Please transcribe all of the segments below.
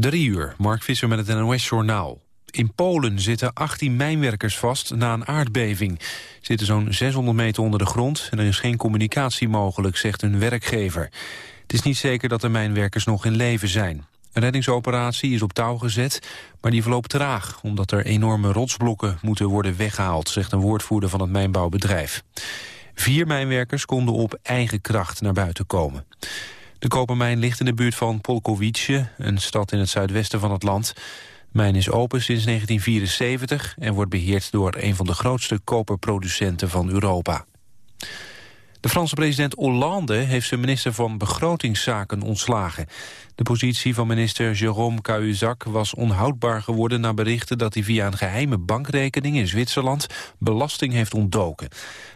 Drie uur, Mark Visser met het NOS-journaal. In Polen zitten 18 mijnwerkers vast na een aardbeving. Zitten zo'n 600 meter onder de grond en er is geen communicatie mogelijk, zegt hun werkgever. Het is niet zeker dat de mijnwerkers nog in leven zijn. Een reddingsoperatie is op touw gezet, maar die verloopt traag... omdat er enorme rotsblokken moeten worden weggehaald... zegt een woordvoerder van het mijnbouwbedrijf. Vier mijnwerkers konden op eigen kracht naar buiten komen. De kopermijn ligt in de buurt van Polkowice, een stad in het zuidwesten van het land. De mijn is open sinds 1974 en wordt beheerd door een van de grootste koperproducenten van Europa. De Franse president Hollande heeft zijn minister van Begrotingszaken ontslagen. De positie van minister Jérôme Cahuzac was onhoudbaar geworden... na berichten dat hij via een geheime bankrekening in Zwitserland belasting heeft ontdoken.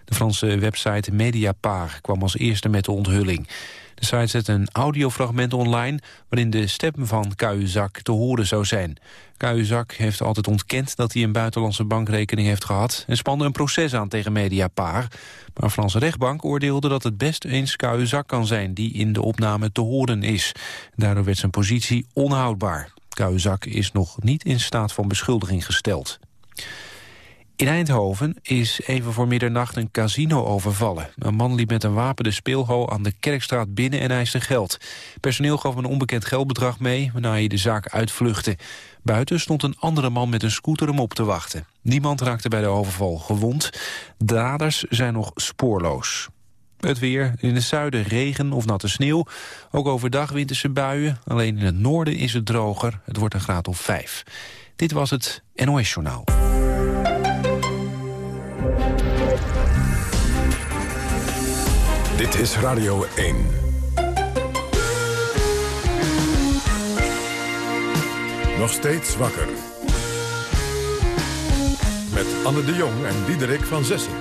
De Franse website Mediapart kwam als eerste met de onthulling. De site zet een audiofragment online waarin de stem van Cahuzac te horen zou zijn. Cahuzac heeft altijd ontkend dat hij een buitenlandse bankrekening heeft gehad... en spande een proces aan tegen Mediapart. Maar een Franse rechtbank oordeelde dat het best eens Cahuzac kan zijn... die in de opname te horen is. Daardoor werd zijn positie onhoudbaar. Cahuzac is nog niet in staat van beschuldiging gesteld. In Eindhoven is even voor middernacht een casino overvallen. Een man liep met een wapen de speelhal aan de Kerkstraat binnen en eiste geld. Personeel gaf een onbekend geldbedrag mee, waarna hij de zaak uitvluchtte. Buiten stond een andere man met een scooter hem op te wachten. Niemand raakte bij de overval gewond. Daders zijn nog spoorloos. Het weer, in het zuiden regen of natte sneeuw. Ook overdag winterse buien. Alleen in het noorden is het droger. Het wordt een graad of vijf. Dit was het NOS Journaal. Dit is Radio 1. Nog steeds wakker. Met Anne de Jong en Diederik van Zessen.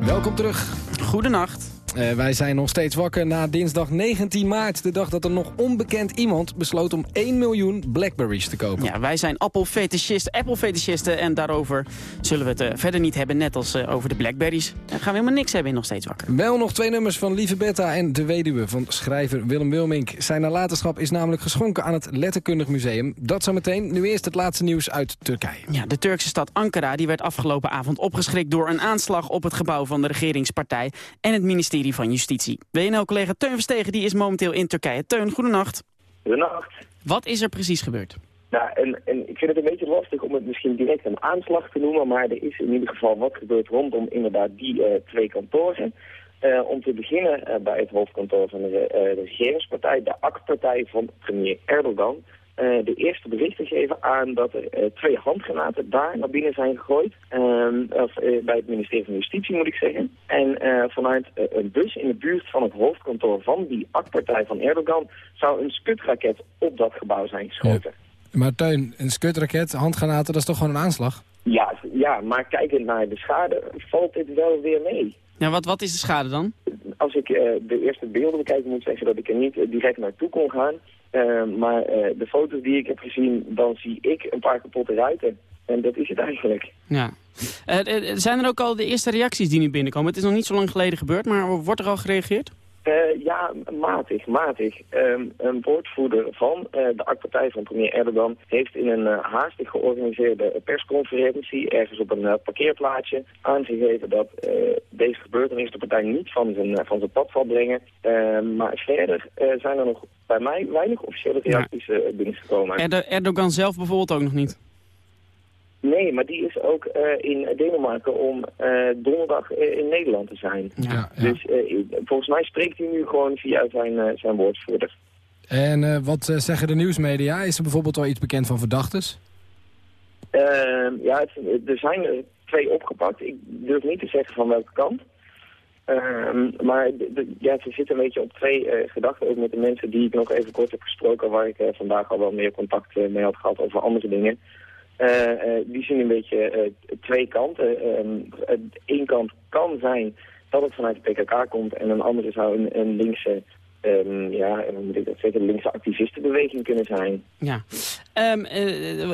Welkom terug. Goedenacht. Uh, wij zijn nog steeds wakker na dinsdag 19 maart. De dag dat er nog onbekend iemand besloot om 1 miljoen Blackberries te kopen. Ja, wij zijn Apple-fetischisten Apple en daarover zullen we het uh, verder niet hebben. Net als uh, over de Blackberries. Dan gaan we helemaal niks hebben in Nog Steeds Wakker. Wel nog twee nummers van Lieve Betta en De Weduwe van schrijver Willem Wilmink. Zijn nalatenschap is namelijk geschonken aan het Letterkundig Museum. Dat zometeen. Nu eerst het laatste nieuws uit Turkije. Ja, de Turkse stad Ankara die werd afgelopen avond opgeschrikt door een aanslag op het gebouw van de regeringspartij en het ministerie van Justitie. WNL-collega Teun Verstegen die is momenteel in Turkije. Teun, goedenacht. Goedenacht. Wat is er precies gebeurd? Nou, en, en ik vind het een beetje lastig om het misschien direct een aanslag te noemen, maar er is in ieder geval wat gebeurd rondom inderdaad die uh, twee kantoren. Uh, om te beginnen uh, bij het hoofdkantoor van de, de regeringspartij, de AK-partij van premier Erdogan. Uh, de eerste berichten geven aan dat er uh, twee handgranaten daar naar binnen zijn gegooid. Uh, of, bij het ministerie van Justitie moet ik zeggen. En vanuit een bus in de buurt van het hoofdkantoor van die AK-partij van Erdogan zou een skutraket op dat gebouw zijn geschoten. Ja. Maar Teun, een skutraket, handgranaten, dat is toch gewoon een aanslag? Ja, ja maar kijkend naar de schade valt dit wel weer mee. Ja, wat, wat is de schade dan? Als ik de eerste beelden bekijk, moet ik zeggen dat ik er niet direct naartoe kon gaan. Uh, maar uh, de foto's die ik heb gezien, dan zie ik een paar kapotte ruiten. En dat is het eigenlijk. Ja. Uh, zijn er ook al de eerste reacties die nu binnenkomen? Het is nog niet zo lang geleden gebeurd, maar wordt er al gereageerd? Ja, matig, matig. Um, een woordvoerder van de AK-partij van premier Erdogan heeft in een haastig georganiseerde persconferentie ergens op een parkeerplaatsje aangegeven dat deze gebeurtenis de partij niet van zijn, van zijn pad zal brengen. Ehm, maar verder zijn er nog bij mij weinig officiële reacties uh, binnengekomen. Erdo Erdogan zelf bijvoorbeeld ook nog niet? Nee, maar die is ook uh, in Denemarken om uh, donderdag in Nederland te zijn. Ja, ja. Dus volgens mij spreekt hij nu gewoon via zijn, zijn woordvoerder. En wat zeggen de nieuwsmedia? Is er bijvoorbeeld al iets bekend van verdachtes? Ehm, ja, het, er zijn er twee opgepakt. Ik durf niet te zeggen van welke kant. Um, maar ja, ze zitten een beetje op twee gedachten, ook met de mensen die ik nog even kort heb gesproken, waar ik vandaag al wel meer contact mee had gehad over andere dingen. Die zien een beetje twee kanten. Um, Eén kant kan zijn dat het vanuit de PKK komt en een andere zou een, een linkse, um, ja, zeggen, linkse activistenbeweging kunnen zijn. Ja.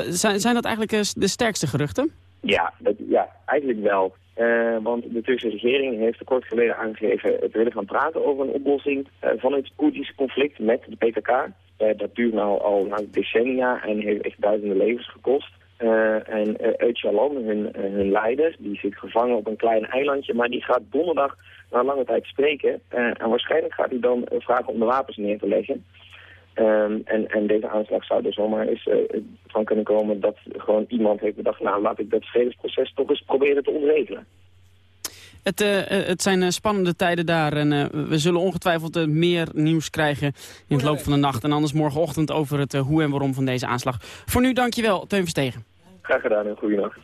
zijn, zijn dat eigenlijk de sterkste geruchten? Ja, dat, ja eigenlijk wel. Uh, want de Turkse regering heeft kort geleden aangegeven het willen gaan praten over een oplossing uh, van het Koerdische conflict met de PKK. Dat duurt nou al nou, decennia en heeft echt duizenden levens gekost. En Öcalan, hun, hun leider, die zit gevangen op een klein eilandje, maar die gaat donderdag na lange tijd spreken. en waarschijnlijk gaat hij dan vragen om de wapens neer te leggen. Um, en, en deze aanslag zou er zomaar eens uh, van kunnen komen dat gewoon iemand heeft bedacht... nou, laat ik dat vredesproces toch eens proberen te ontregelen. Het, uh, het zijn spannende tijden daar en uh, we zullen ongetwijfeld meer nieuws krijgen in het loop van de nacht. En anders morgenochtend over het hoe en waarom van deze aanslag. Voor nu dankjewel, Teun Verstegen. Graag gedaan en goede nacht.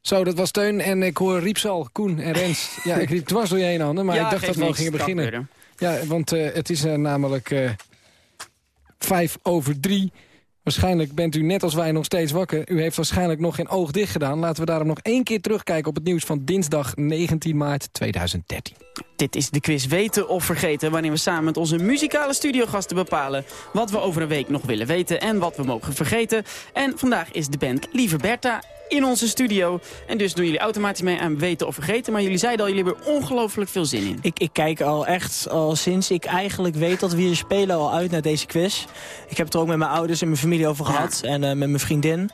Zo, dat was Teun en ik hoor Riepsal, Koen en Rens. ja, ik riep dwars door je heen, handen, maar ja, ik dacht dat we al gingen beginnen. Ja, want het is namelijk vijf over drie. Waarschijnlijk bent u net als wij nog steeds wakker. U heeft waarschijnlijk nog geen oog dicht gedaan. Laten we daarom nog één keer terugkijken op het nieuws van dinsdag 19 maart 2013. Dit is de quiz Weten of Vergeten... waarin we samen met onze muzikale studiogasten bepalen... wat we over een week nog willen weten en wat we mogen vergeten. En vandaag is de band Lieve Bertha in onze studio. En dus doen jullie automatisch mee aan weten of vergeten. Maar jullie zeiden al, jullie hebben er ongelooflijk veel zin in. Ik, ik kijk al echt, al sinds ik eigenlijk weet dat we hier spelen, al uit naar deze quiz. Ik heb het er ook met mijn ouders en mijn familie over gehad. En uh, met mijn vriendin.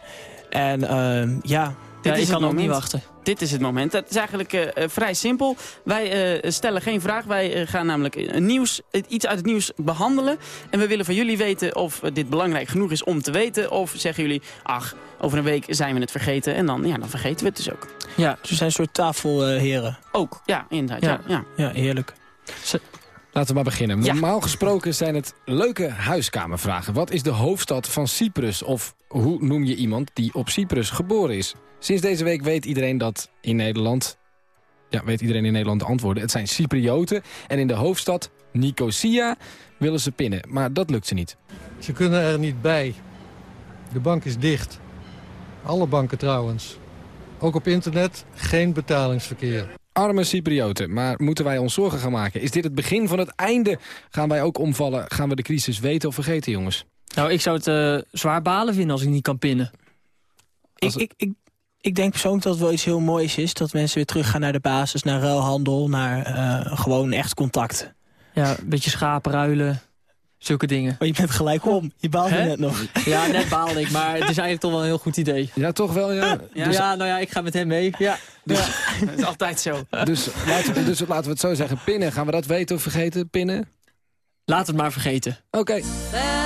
En uh, ja, dit ja, is ik kan ook niet wachten. Dit is het moment. Het is eigenlijk uh, vrij simpel. Wij uh, stellen geen vraag. Wij uh, gaan namelijk een nieuws, iets uit het nieuws behandelen. En we willen van jullie weten of dit belangrijk genoeg is om te weten. Of zeggen jullie, ach, over een week zijn we het vergeten. En dan, ja, dan vergeten we het dus ook. Ja, ze zijn een soort tafelheren. ook, ja, inderdaad. Ja, ja. ja heerlijk. Ze Laten we maar beginnen. Normaal gesproken zijn het leuke huiskamervragen. Wat is de hoofdstad van Cyprus? Of hoe noem je iemand die op Cyprus geboren is? Sinds deze week weet iedereen dat in Nederland... Ja, weet iedereen in Nederland de antwoorden. Het zijn Cyprioten. En in de hoofdstad Nicosia willen ze pinnen. Maar dat lukt ze niet. Ze kunnen er niet bij. De bank is dicht. Alle banken trouwens. Ook op internet geen betalingsverkeer. Arme Cyprioten, maar moeten wij ons zorgen gaan maken? Is dit het begin van het einde? Gaan wij ook omvallen? Gaan we de crisis weten of vergeten, jongens? Nou, ik zou het uh, zwaar balen vinden als ik niet kan pinnen. Ik, ik, ik, ik denk persoonlijk dat het wel iets heel moois is. Dat mensen weer teruggaan naar de basis, naar ruilhandel, naar uh, gewoon echt contact. Ja, een beetje schapen ruilen. Zulke dingen. Maar je bent gelijk om. Je baalde Hè? net nog. Ja, net baalde ik, maar het is eigenlijk toch wel een heel goed idee. Ja, toch wel, ja. Ja, dus, ja nou ja, ik ga met hem mee. Ja. Dus, ja. Dat is altijd zo. Dus laten, we, dus laten we het zo zeggen. Pinnen, gaan we dat weten of vergeten? Pinnen? Laat het maar vergeten. Oké. Okay.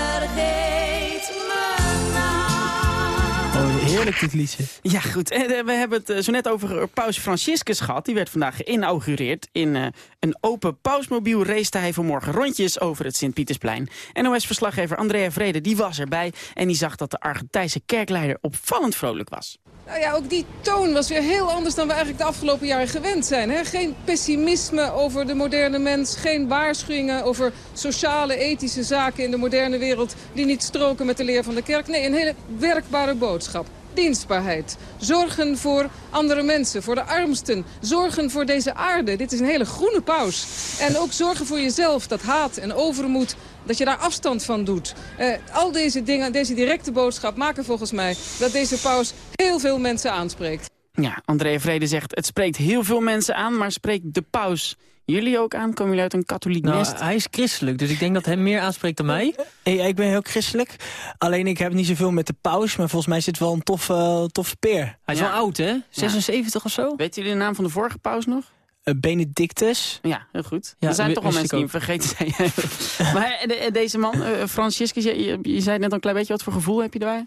Heerlijk dit liedje. Ja, goed. En, we hebben het zo net over paus Franciscus gehad. Die werd vandaag geïnaugureerd. In een open pausmobiel racete hij vanmorgen rondjes over het Sint-Pietersplein. NOS-verslaggever Andrea Vrede die was erbij. En die zag dat de Argentijnse kerkleider opvallend vrolijk was. Nou ja, ook die toon was weer heel anders dan we eigenlijk de afgelopen jaren gewend zijn. Hè? Geen pessimisme over de moderne mens, geen waarschuwingen over sociale, ethische zaken in de moderne wereld die niet stroken met de leer van de kerk. Nee, een hele werkbare boodschap. Dienstbaarheid. Zorgen voor andere mensen, voor de armsten. Zorgen voor deze aarde. Dit is een hele groene paus. En ook zorgen voor jezelf, dat haat en overmoed dat je daar afstand van doet. Uh, al deze dingen, deze directe boodschap maken volgens mij dat deze paus heel veel mensen aanspreekt. Ja, André Vrede zegt het spreekt heel veel mensen aan, maar spreekt de paus jullie ook aan? Komen jullie uit een katholiek nou, nest? Hij is christelijk, dus ik denk dat hem meer aanspreekt dan mij. Ja, ik ben heel christelijk. Alleen ik heb niet zoveel met de paus, maar volgens mij zit wel een toffe, uh, toffe peer. Hij is ja. wel oud, hè? 76 ja. of zo? Weet jullie de naam van de vorige paus nog? Uh, Benedictus. Ja, heel goed. Ja, er zijn toch wel mensen die hem vergeten zijn. maar de, deze man, uh, Franciscus, je, je, je, zei net een klein beetje, wat voor gevoel heb je daarbij?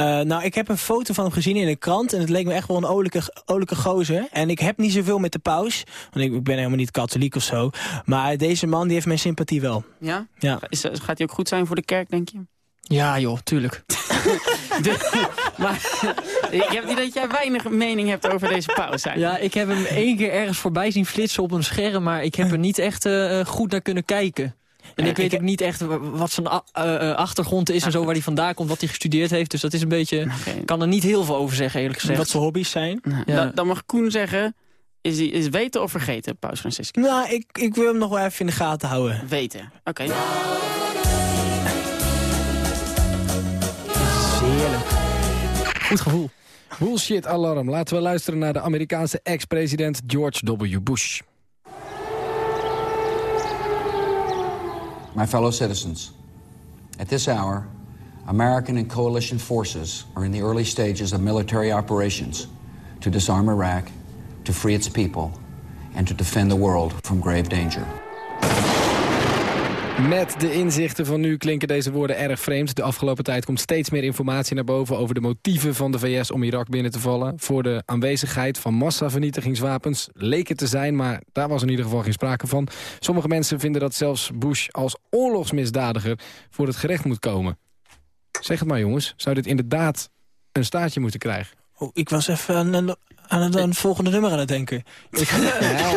Uh, nou, ik heb een foto van hem gezien in de krant en het leek me echt wel een olijke, olijke gozer. En ik heb niet zoveel met de paus, want ik, ik ben helemaal niet katholiek of zo. Maar deze man die heeft mijn sympathie wel. Ja? ja. Is, gaat hij ook goed zijn voor de kerk, denk je? Ja joh, tuurlijk. de, maar ik heb niet dat jij weinig mening hebt over deze paus. Ja, ik heb hem één keer ergens voorbij zien flitsen op een scherm, maar ik heb er niet echt uh, goed naar kunnen kijken. En ik weet ook niet echt wat zijn uh, achtergrond is en zo, waar hij vandaan komt, wat hij gestudeerd heeft. Dus dat is een beetje, okay. kan er niet heel veel over zeggen eerlijk gezegd. Wat zijn hobby's zijn. Nou, ja. dan, dan mag Koen zeggen, is hij is weten of vergeten, Paus Franciscus? Nou, ik, ik wil hem nog wel even in de gaten houden. Weten, oké. Okay. Heerlijk. Goed gevoel. Bullshit alarm. Laten we luisteren naar de Amerikaanse ex-president George W. Bush. My fellow citizens, at this hour, American and coalition forces are in the early stages of military operations to disarm Iraq, to free its people, and to defend the world from grave danger. Met de inzichten van nu klinken deze woorden erg vreemd. De afgelopen tijd komt steeds meer informatie naar boven... over de motieven van de VS om Irak binnen te vallen. Voor de aanwezigheid van massavernietigingswapens leek het te zijn... maar daar was in ieder geval geen sprake van. Sommige mensen vinden dat zelfs Bush als oorlogsmisdadiger... voor het gerecht moet komen. Zeg het maar jongens, zou dit inderdaad een staartje moeten krijgen? Oh, ik was even aan, aan, aan, het volgende nummer aan het denken. ja,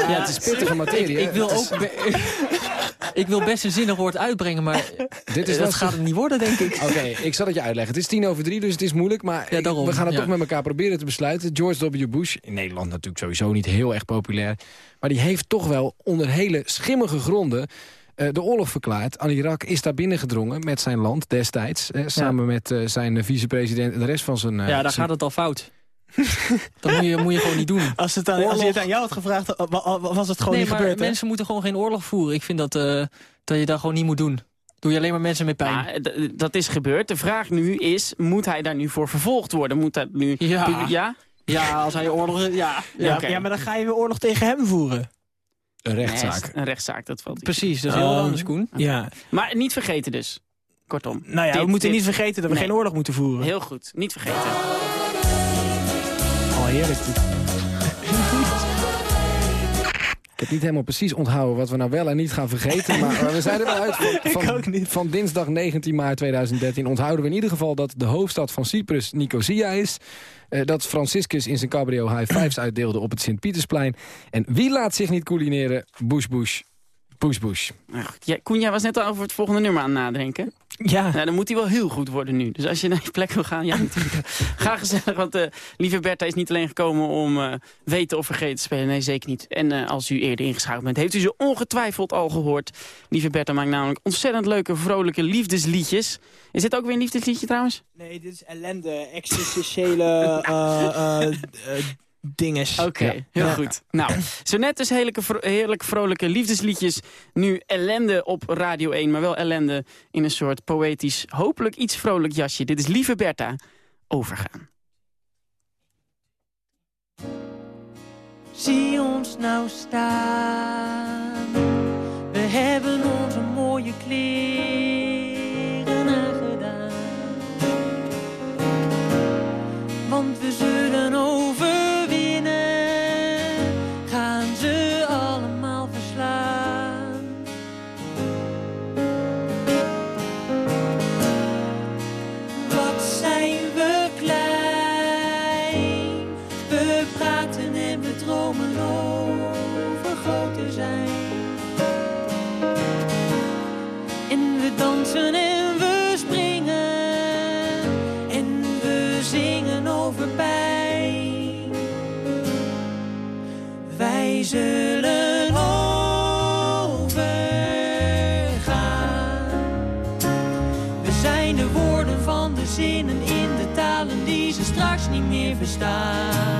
ja, het is pittige materie. Ik, ik wil ook... ik wil best een zinnig woord uitbrengen, maar Dit is dat gaat het niet worden, denk ik. Oké, ik zal het je uitleggen. Het is tien over drie, dus het is moeilijk. Maar we gaan het toch met elkaar proberen te besluiten. George W. Bush, in Nederland natuurlijk sowieso niet heel erg populair. Maar die heeft toch wel onder hele schimmige gronden... Uh, de oorlog verklaard. Aan Irak is daar binnengedrongen met zijn land destijds. Eh, samen met uh, zijn vicepresident en de rest van zijn... ja, daar gaat het al fout. Dat moet je, moet je gewoon niet doen. Als, het aan, als je het aan jou had gevraagd, was het gewoon nee, niet maar gebeurd. mensen moeten gewoon geen oorlog voeren. Ik vind dat, uh, dat je dat gewoon niet moet doen. Doe je alleen maar mensen met pijn. Ja, dat is gebeurd. De vraag nu is, moet hij daar nu voor vervolgd worden? Moet dat nu... Ja. ja? Ja, als hij oorlog... Ja, ja, ja, okay. ja, maar dan ga je weer oorlog tegen hem voeren. Een rechtszaak. Nee, een rechtszaak, dat valt Precies, dat is heel uh, anders, Koen. Ja. Maar niet vergeten dus. Kortom. Nou ja, dit, we moeten dit, niet vergeten dat we nee. geen oorlog moeten voeren. Heel goed, niet vergeten. Heerlijk. Ik heb niet helemaal precies onthouden wat we nou wel en niet gaan vergeten. Maar we zijn er wel uit van, van, van, dinsdag 19 maart 2013. Onthouden we in ieder geval dat de hoofdstad van Cyprus Nicosia is. Uh, dat Franciscus in zijn cabrio high fives uitdeelde op het Sint-Pietersplein. En wie laat zich niet coulineren? Bush Bush. Bush Bush. Ja, Koen, jij was net al over het volgende nummer aan het nadenken. Ja. Nou, dan moet hij wel heel goed worden nu. Dus als je naar je plek wil gaan, ja natuurlijk. Ga gezellig, want uh, lieve Bertha is niet alleen gekomen om uh, weten of vergeten te spelen. Nee, zeker niet. En uh, als u eerder ingeschakeld bent, heeft u ze ongetwijfeld al gehoord. Lieve Bertha maakt namelijk ontzettend leuke, vrolijke liefdesliedjes. Is dit ook weer een liefdesliedje trouwens? Nee, dit is ellende, existentiële dinges. Oké, okay, ja. heel ja. goed. Nou, zo net dus heerlijke, heerlijk vrolijke liefdesliedjes. Nu ellende op Radio 1, maar wel ellende in een soort poëtisch, hopelijk iets vrolijk jasje. Dit is Lieve Bertha, Overgaan. Zie ons nou staan. We hebben onze mooie kleren aangedaan. Want we zullen over dansen en we springen en we zingen over pijn. Wij zullen overgaan. We zijn de woorden van de zinnen in de talen die ze straks niet meer verstaan.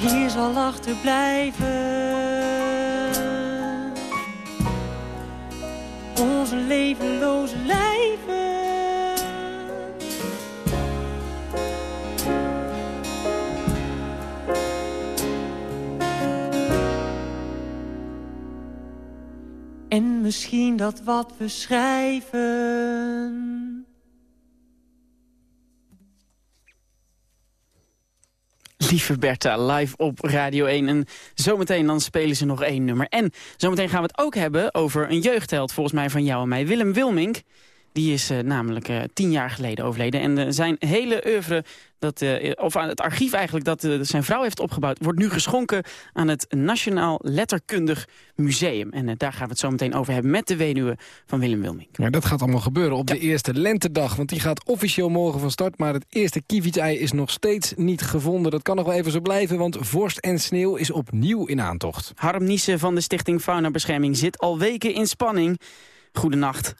Hier zal achterblijven. Onze levenloze lijven. En misschien dat wat we schrijven. Lieve Bertha, live op Radio 1. En zometeen dan spelen ze nog één nummer. En zometeen gaan we het ook hebben over een jeugdheld, volgens mij van jou en mij. Willem Wilmink. Die is eh, namelijk eh, tien jaar geleden overleden. En eh, zijn hele oeuvre, dat, of aan het archief eigenlijk dat zijn vrouw heeft opgebouwd... wordt nu geschonken aan het Nationaal Letterkundig Museum. En daar gaan we het zo meteen over hebben met de weduwe van Willem Wilmink. Ja, dat gaat allemaal gebeuren op de eerste lentedag. Want die gaat officieel morgen van start. Maar het eerste kievitsei is nog steeds niet gevonden. Dat kan nog wel even zo blijven, want vorst en sneeuw is opnieuw in aantocht. Harm Niesen van de Stichting Faunabescherming zit al weken in spanning. Goedenacht.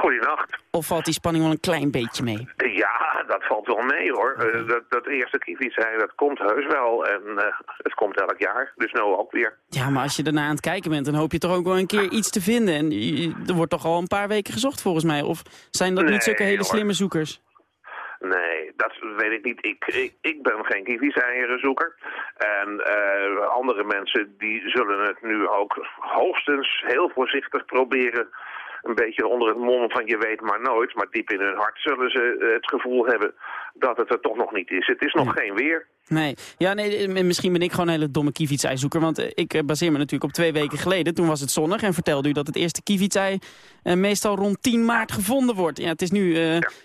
Goedenacht. Of valt die spanning wel een klein beetje mee? Ja, dat valt wel mee hoor. Eh, dat, dat eerste zei dat komt heus wel. En eh, het komt elk jaar, dus nu ook weer. Ja, maar als je daarna aan het kijken bent, dan hoop je toch ook wel een keer iets te vinden. En er wordt toch al een paar weken gezocht volgens mij. Of zijn dat Nee, niet zulke hele hoor. slimme zoekers? Nee, dat weet ik niet. Ik, ik, ik ben geen kievitseierenzoeker. En eh, andere mensen die zullen het nu ook hoogstens heel voorzichtig proberen. Een beetje onder het mom van je weet maar nooit. Maar diep in hun hart zullen ze eh, het gevoel hebben dat het er toch nog niet is. Het is nog geen weer. Nee, ja, nee, eh, misschien ben ik gewoon een hele domme kievitsei-zoeker. Want eh, ik baseer me natuurlijk op twee weken geleden. Toen was het zonnig en vertelde u dat het eerste kievitsei meestal rond 10 maart gevonden wordt. Ja, het is nu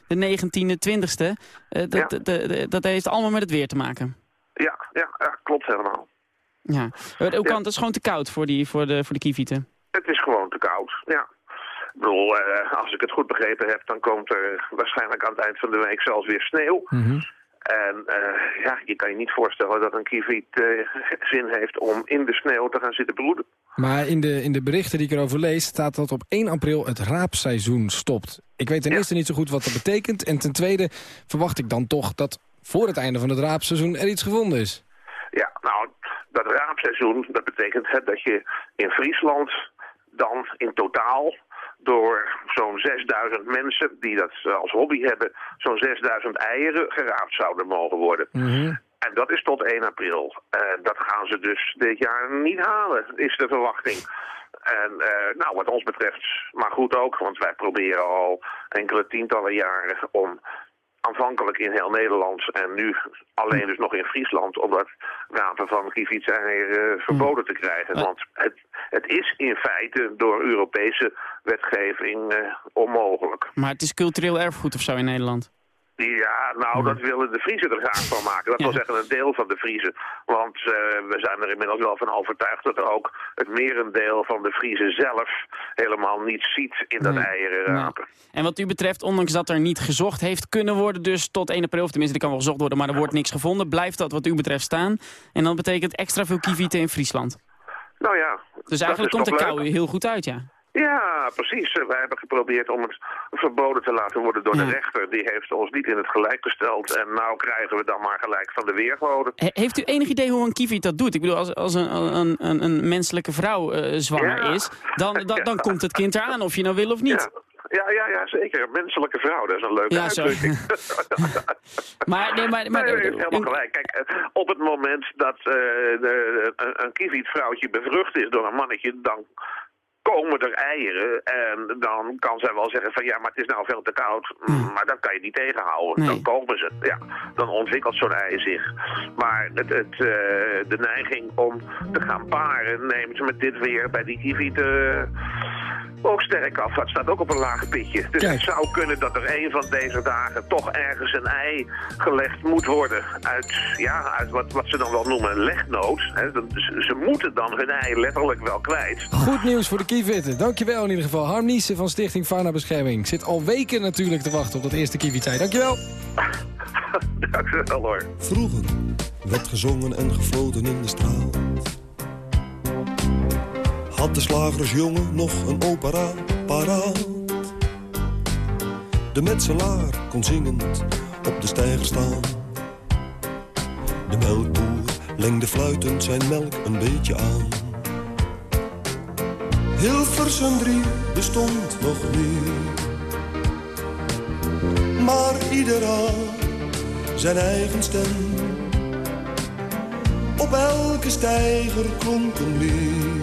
de 19e, 20e. Eh, dat, dat- dat- dat heeft allemaal met het weer te maken. Ja, ja, klopt helemaal. Ja. Hoe kan het? Het is gewoon te koud voor, die, voor, de, voor de kievieten. Het is gewoon te koud, ja. Bedoel, eh, als ik het goed begrepen heb, dan komt er waarschijnlijk aan het eind van de week zelfs weer sneeuw. En eh, ja, je kan je niet voorstellen dat een kieviet eh, zin heeft om in de sneeuw te gaan zitten broeden. Maar in de, in de berichten die ik erover lees... staat dat op 1 april het raapseizoen stopt. Ik weet ten eerste niet zo goed wat dat betekent. En ten tweede verwacht ik dan toch dat voor het einde van het raapseizoen er iets gevonden is. Ja, nou, dat raapseizoen, dat betekent hè, dat je in Friesland dan in totaal door zo'n 6000 mensen die dat eh, als hobby hebben, zo'n 6000 eieren geraapt zouden mogen worden. En dat is tot 1 april. Eh, dat gaan ze dus dit jaar niet halen, is de verwachting. En eh, nou, wat ons betreft, maar goed ook, want wij proberen al enkele tientallen jaren om aanvankelijk in heel Nederland en nu alleen dus nog in Friesland om dat rapen van kievitseieren verboden te krijgen. Want het, het is in feite door Europese wetgeving eh, onmogelijk. Maar het is cultureel erfgoed of zo in Nederland. Ja, nou, dat willen de Friesen er graag van maken. Dat wil zeggen een deel van de Friesen. Want eh, we zijn er inmiddels wel van overtuigd dat er ook het merendeel van de Friesen zelf helemaal niet ziet in dat eieren rapen. En wat u betreft, ondanks dat er niet gezocht heeft kunnen worden... dus tot 1 april, of tenminste, er kan wel gezocht worden... maar er wordt niks gevonden, blijft dat wat u betreft staan. En dat betekent extra veel kievieten in Friesland. Nou ja. Dus eigenlijk komt de kou heel goed uit, ja. Ja, precies. Wij hebben geprobeerd om het verboden te laten worden door de rechter. Die heeft ons niet in het gelijk gesteld. En nou krijgen we dan maar gelijk van de weergoden. He- heeft u enig idee hoe een kieviet dat doet? Ik bedoel, als, als een, een, een, een menselijke vrouw eh, zwanger Ja. is... Dan, dan, dan komt het kind eraan, of je nou wil of niet. Ja, ja, ja, zeker. Menselijke vrouw, dat is een leuke Ja, uitdrukking. Maar, nee, maar, maar Nee, heeft helemaal gelijk. Kijk, eh, op het moment dat eh, de, een, een kievietvrouwtje bevrucht is door een mannetje, dan komen er eieren en dan kan zij wel zeggen van ja, maar het is nou veel te koud, Mm, maar dat kan je niet tegenhouden. Dan komen ze. Ja, dan ontwikkelt zo'n ei zich. Maar het, het, eh, de neiging om te gaan paren neemt met dit weer bij die eh, ook sterk af. Het staat ook op een laag pitje. Dus het zou kunnen dat er een van deze dagen toch ergens een ei gelegd moet worden. Uit, ja, uit wat, wat ze dan wel noemen een legnoot. Hè. Dat- Ze, ze moeten dan hun ei letterlijk wel kwijt. Goed nieuws voor de kievitten. Dankjewel in ieder geval. Harm Niesen van Stichting Faunabescherming. Zit al weken natuurlijk te wachten op dat eerste kievietijd. Dankjewel. Dank u wel hoor. Vroeger werd gezongen en gefloten in de straat. Had de slagersjongen nog een opera paraat. De metselaar kon zingend op de steiger staan. De melkboer lengde fluitend zijn melk een beetje aan. Hilversum 3 bestond nog niet. Maar ieder zijn eigen stem. Op elke steiger klonk een lied.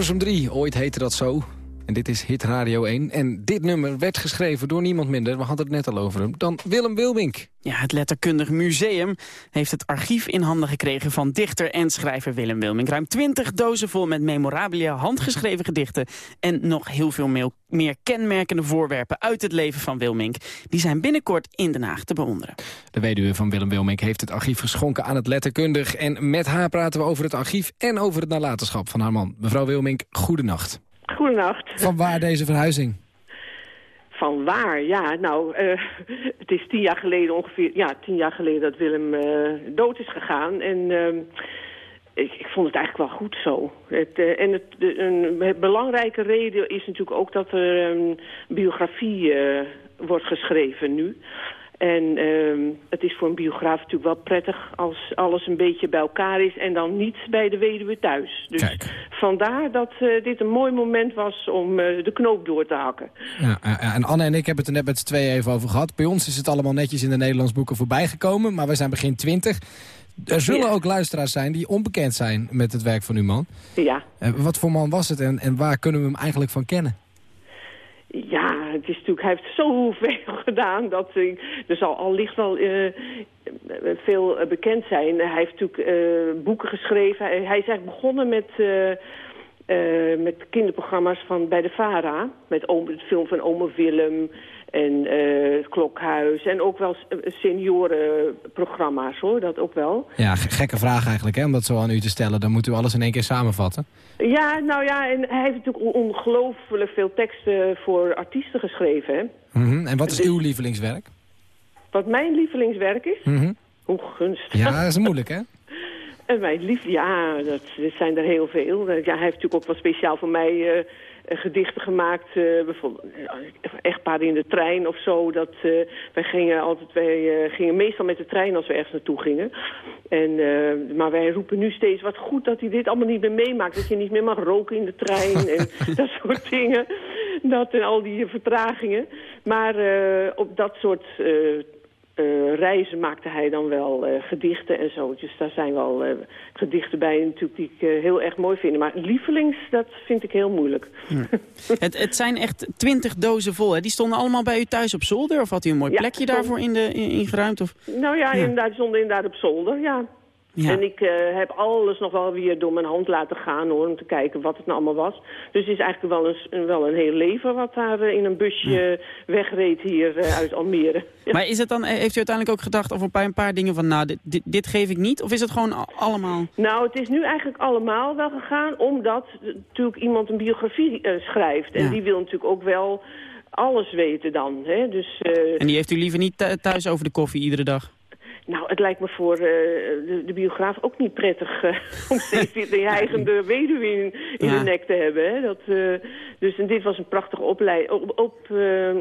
Hilversum 3, ooit heette dat zo. En dit is Hit Radio 1. En dit nummer werd geschreven door niemand minder, we hadden het net al over hem, dan Willem Wilmink. Ja, het Letterkundig Museum heeft het archief in handen gekregen van dichter en schrijver Willem Wilmink. Ruim 20 dozen vol met memorabilia, handgeschreven gedichten en nog heel veel meer, kenmerkende voorwerpen uit het leven van Wilmink. Die zijn binnenkort in Den Haag te bewonderen. De weduwe van Willem Wilmink heeft het archief geschonken aan het Letterkundig. En met haar praten we over het archief en over het nalatenschap van haar man. Mevrouw Wilmink, goedenacht. Goedenacht. Van waar deze verhuizing? Van waar? Ja, nou, eh, het is tien jaar geleden ongeveer, ja, tien jaar geleden dat Willem eh, dood is gegaan. En ehm, ik, ik vond het eigenlijk wel goed zo. Het, eh, en het, de, een het belangrijke reden is natuurlijk ook dat er een biografie wordt geschreven nu. En ehm, het is voor een biograaf natuurlijk wel prettig als alles een beetje bij elkaar is... en dan niet bij de weduwe thuis. Dus vandaar dat eh, dit een mooi moment was om eh, de knoop door te hakken. Ja, en Anne en ik hebben het er net met z'n tweeën even over gehad. Bij ons is het allemaal netjes in de Nederlands boeken voorbij gekomen, maar we zijn begin twintig. Er zullen Ja. ook luisteraars zijn die onbekend zijn met het werk van uw man. Ja. Eh, wat voor man was het en, en waar kunnen we hem eigenlijk van kennen? Ja, het is natuurlijk, hij heeft zoveel gedaan dat eh, er zal allicht wel eh, veel eh, bekend zijn. Hij heeft natuurlijk eh, boeken geschreven. Hij, hij is eigenlijk begonnen met, met kinderprogramma's van bij de VARA. Met oom, het film van Ome Willem en eh, het Klokhuis. En ook wel s- seniorenprogramma's hoor, dat ook wel. Ja, ge- gekke vraag eigenlijk, hè, om dat zo aan u te stellen. Dan moet u alles in één keer samenvatten. Ja, nou ja, en hij heeft natuurlijk on- ongelooflijk veel teksten voor artiesten geschreven. Hè? Mhm, En wat is uw lievelingswerk? Wat mijn lievelingswerk is? Mhm. Hoe gunstig. Ja, dat is moeilijk, hè? En mijn lief, ja, dat, zijn er heel veel. Ja, hij heeft natuurlijk ook wel speciaal voor mij eh, eh, gedichten gemaakt. eh, bijvoorbeeld echtpaar in de trein of zo. Dat, wij gingen altijd, wij gingen meestal met de trein als we ergens naartoe gingen. En, maar wij roepen nu steeds, wat goed dat hij dit allemaal niet meer meemaakt. Dat je niet meer mag roken in de trein en dat soort dingen. Dat en al die vertragingen. Maar op dat soort... eh, reizen maakte hij dan wel eh, gedichten en zo. Dus daar zijn wel eh, gedichten bij natuurlijk die ik heel erg mooi vind. Maar lievelings, dat vind ik heel moeilijk. Het, het zijn echt 20 dozen vol. Hè? Die stonden allemaal bij u thuis op zolder? Of had u een mooi Ja, plekje daarvoor in de, in, ingeruimd? Of? Nou ja, Ja. inderdaad, zonder inderdaad op zolder, ja. Ja. En ik eh, heb alles nog wel weer door mijn hand laten gaan hoor, om te kijken wat het nou allemaal was. Dus het is eigenlijk wel een, wel een heel leven wat daar eh, in een busje wegreed hier eh, uit Almere. Maar is het dan, heeft u uiteindelijk ook gedacht over een paar, een paar dingen van... nou, dit, dit, dit geef ik niet? Of is het gewoon allemaal... Nou, het is nu eigenlijk allemaal wel gegaan, omdat natuurlijk iemand een biografie schrijft. En die wil natuurlijk ook wel alles weten dan. Hè? Dus, En die heeft u liever niet thu- thuis over de koffie iedere dag? Nou, het lijkt me voor eh, de, de biograaf ook niet prettig eh, om steeds dit een eigende weduwe in, in Ja. de nek te hebben. Hè? Dat, eh, dus en dit was een prachtige op, op,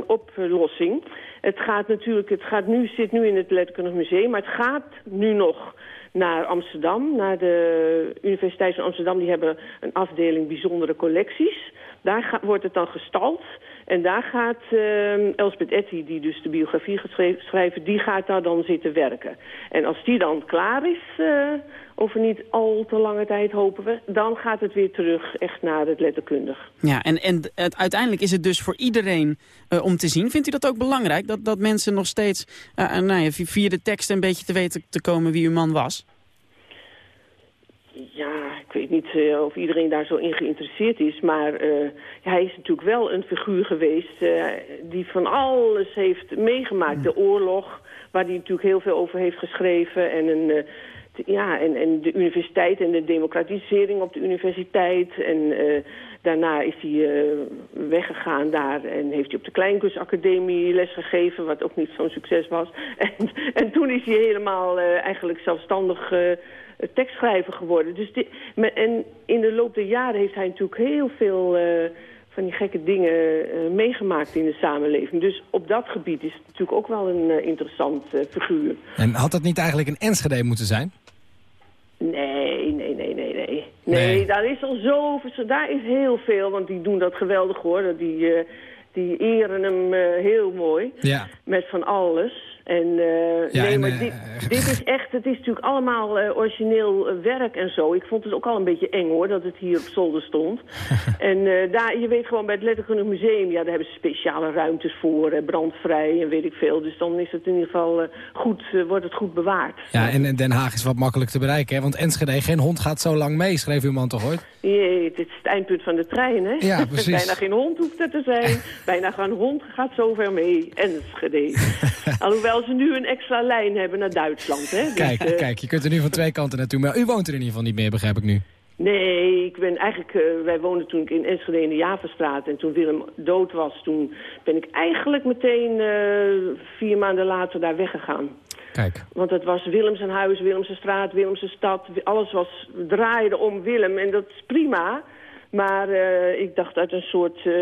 oplossing. Het gaat natuurlijk, het gaat nu, zit nu in het Letterkundig Museum, maar het gaat nu nog naar Amsterdam, naar de Universiteit van Amsterdam. Die hebben een afdeling bijzondere collecties. Daar wordt het dan gestald. En daar gaat eh, Elspeth Etty, die dus de biografie geschreven schrijven, die gaat daar dan zitten werken. En als die dan klaar is, eh, over niet al te lange tijd hopen we, dan gaat het weer terug echt naar het letterkundig. Ja, en, en het, uiteindelijk is het dus voor iedereen eh, om te zien. Vindt u dat ook belangrijk? Dat, dat mensen nog steeds eh, nou ja, vi- via de tekst een beetje te weten te komen wie uw man was? Ik weet niet eh, of iedereen daar zo in geïnteresseerd is. Maar eh, hij is natuurlijk wel een figuur geweest eh, die van alles heeft meegemaakt. De oorlog, waar hij natuurlijk heel veel over heeft geschreven. En, een, ja, en, en de universiteit en de democratisering op de universiteit. En daarna is hij weggegaan daar en heeft hij op de Kleinkunstacademie lesgegeven, wat ook niet zo'n succes was. En, en toen is hij helemaal eigenlijk zelfstandig tekstschrijver geworden. Dus dit, me- en in de loop der jaren heeft hij natuurlijk heel veel eh, van die gekke dingen eh, meegemaakt in de samenleving. Dus op dat gebied is het natuurlijk ook wel een eh, interessant figuur. En had dat niet eigenlijk een Enschede moeten zijn? Nee, nee, nee, nee, nee. Nee, daar is al zo, daar is heel veel, want die doen dat geweldig hoor. Dat Die, die eren hem heel mooi. Ja. Met van alles. En, eh, Ja, nee, en, maar eh, dit, dit is echt, het is natuurlijk allemaal eh, origineel eh, werk en zo. Ik vond het ook al een beetje eng hoor, dat het hier op zolder stond. en eh, daar, je weet gewoon bij het Letterkundig Museum, ja, daar hebben ze speciale ruimtes voor, eh, brandvrij en weet ik veel. Dus dan is het in ieder geval eh, goed, eh, wordt het goed bewaard. Ja, en en Den Haag is wat makkelijk te bereiken, hè? Want Enschede, geen hond gaat zo lang mee, schreef uw man toch ooit? Jee, het is het eindpunt van de trein, hè? Ja, precies. Bijna geen hond hoeft er te zijn. Bijna geen hond gaat zover mee. Enschede. Alhoewel ze nu een extra lijn hebben naar Duitsland, hè? Dus, Kijk, eh, kijk, je kunt er nu van twee kanten naartoe. Maar u woont er in ieder geval niet meer, begrijp ik nu. Nee, ik ben eigenlijk, eh, wij woonden toen ik in Enschede in de Javenstraat. En toen Willem dood was, toen ben ik eigenlijk meteen eh, vier maanden later daar weggegaan. Kijk. Want het was Willems een huis, Willemse straat, Willemse stad. Alles was, draaide om Willem en dat is prima. Maar eh, ik dacht uit een soort eh,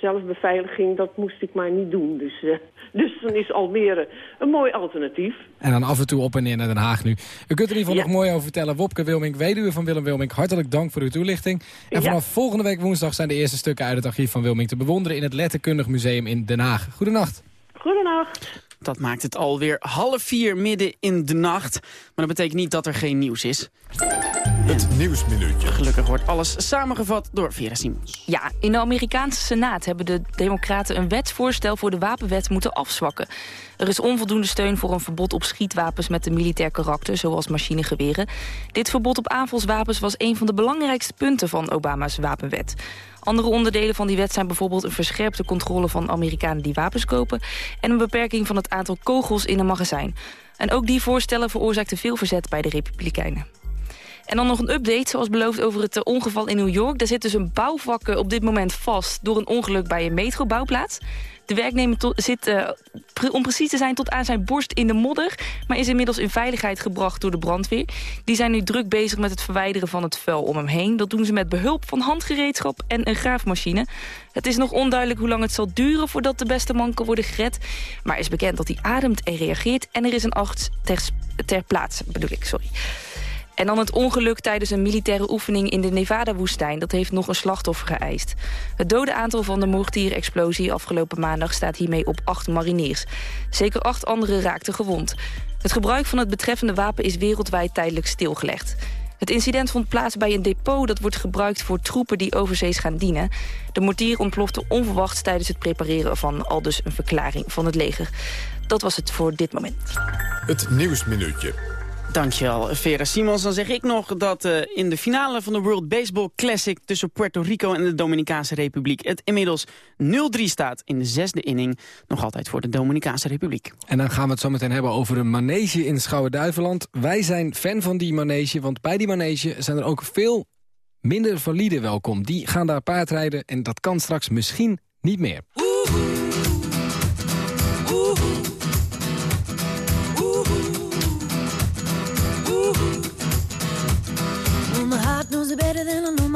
zelfbeveiliging, dat moest ik maar niet doen. Dus, eh, dus dan is Almere een mooi alternatief. En dan af en toe op en neer naar Den Haag nu. U kunt er in ieder geval nog mooi over vertellen. Wopke Wilmink, weduwe van Willem Wilmink, hartelijk dank voor uw toelichting. En Ja. vanaf volgende week woensdag zijn de eerste stukken uit het archief van Wilmink te bewonderen in het Letterkundig Museum in Den Haag. Goedenacht. Goedenacht. Dat maakt het alweer half vier midden in de nacht. Maar dat betekent niet dat er geen nieuws is. Nieuwsminuutje. Gelukkig wordt alles samengevat door Vera Simons. Ja, in de Amerikaanse Senaat hebben de democraten een wetsvoorstel voor de wapenwet moeten afzwakken. Er is onvoldoende steun voor een verbod op schietwapens met een militair karakter, zoals machinegeweren. Dit verbod op aanvalswapens was een van de belangrijkste punten van Obama's wapenwet. Andere onderdelen van die wet zijn bijvoorbeeld een verscherpte controle van Amerikanen die wapens kopen en een beperking van het aantal kogels in een magazijn. En ook die voorstellen veroorzaakten veel verzet bij de Republikeinen. En dan nog een update, zoals beloofd, over het eh, ongeval in New York. Daar zit dus een bouwvak eh, op dit moment vast door een ongeluk bij een metrobouwplaats. De werknemer zit, pre- om precies te zijn, tot aan zijn borst in de modder... maar is inmiddels in veiligheid gebracht door de brandweer. Die zijn nu druk bezig met het verwijderen van het vuil om hem heen. Dat doen ze met behulp van handgereedschap en een graafmachine. Het is nog onduidelijk hoe lang het zal duren voordat de beste man kan worden gered. Maar is bekend dat hij ademt en reageert... en er is een arts ter, ter plaatse, bedoel ik, sorry. En dan het ongeluk tijdens een militaire oefening in de Nevada-woestijn. Dat heeft nog een slachtoffer geëist. Het dode aantal van de mortierexplosie afgelopen maandag staat hiermee op acht mariniers. Zeker acht anderen raakten gewond. Het gebruik van het betreffende wapen is wereldwijd tijdelijk stilgelegd. Het incident vond plaats bij een depot dat wordt gebruikt voor troepen die overzees gaan dienen. De mortier ontplofte onverwachts tijdens het prepareren van al dus een verklaring van het leger. Dat was het voor dit moment. Het Nieuwsminuutje. Dankjewel, Vera Simons. Dan zeg ik nog dat eh, in de finale van de World Baseball Classic... tussen Puerto Rico en de Dominicaanse Republiek... het inmiddels 0-3 staat in de zesde inning. Nog altijd voor de Dominicaanse Republiek. En dan gaan we het zo meteen hebben over een manege in Schouwen-Duiveland. Wij zijn fan van die manege, want bij die manege zijn er ook veel minder valide welkom. Die gaan daar paardrijden en dat kan straks misschien niet meer.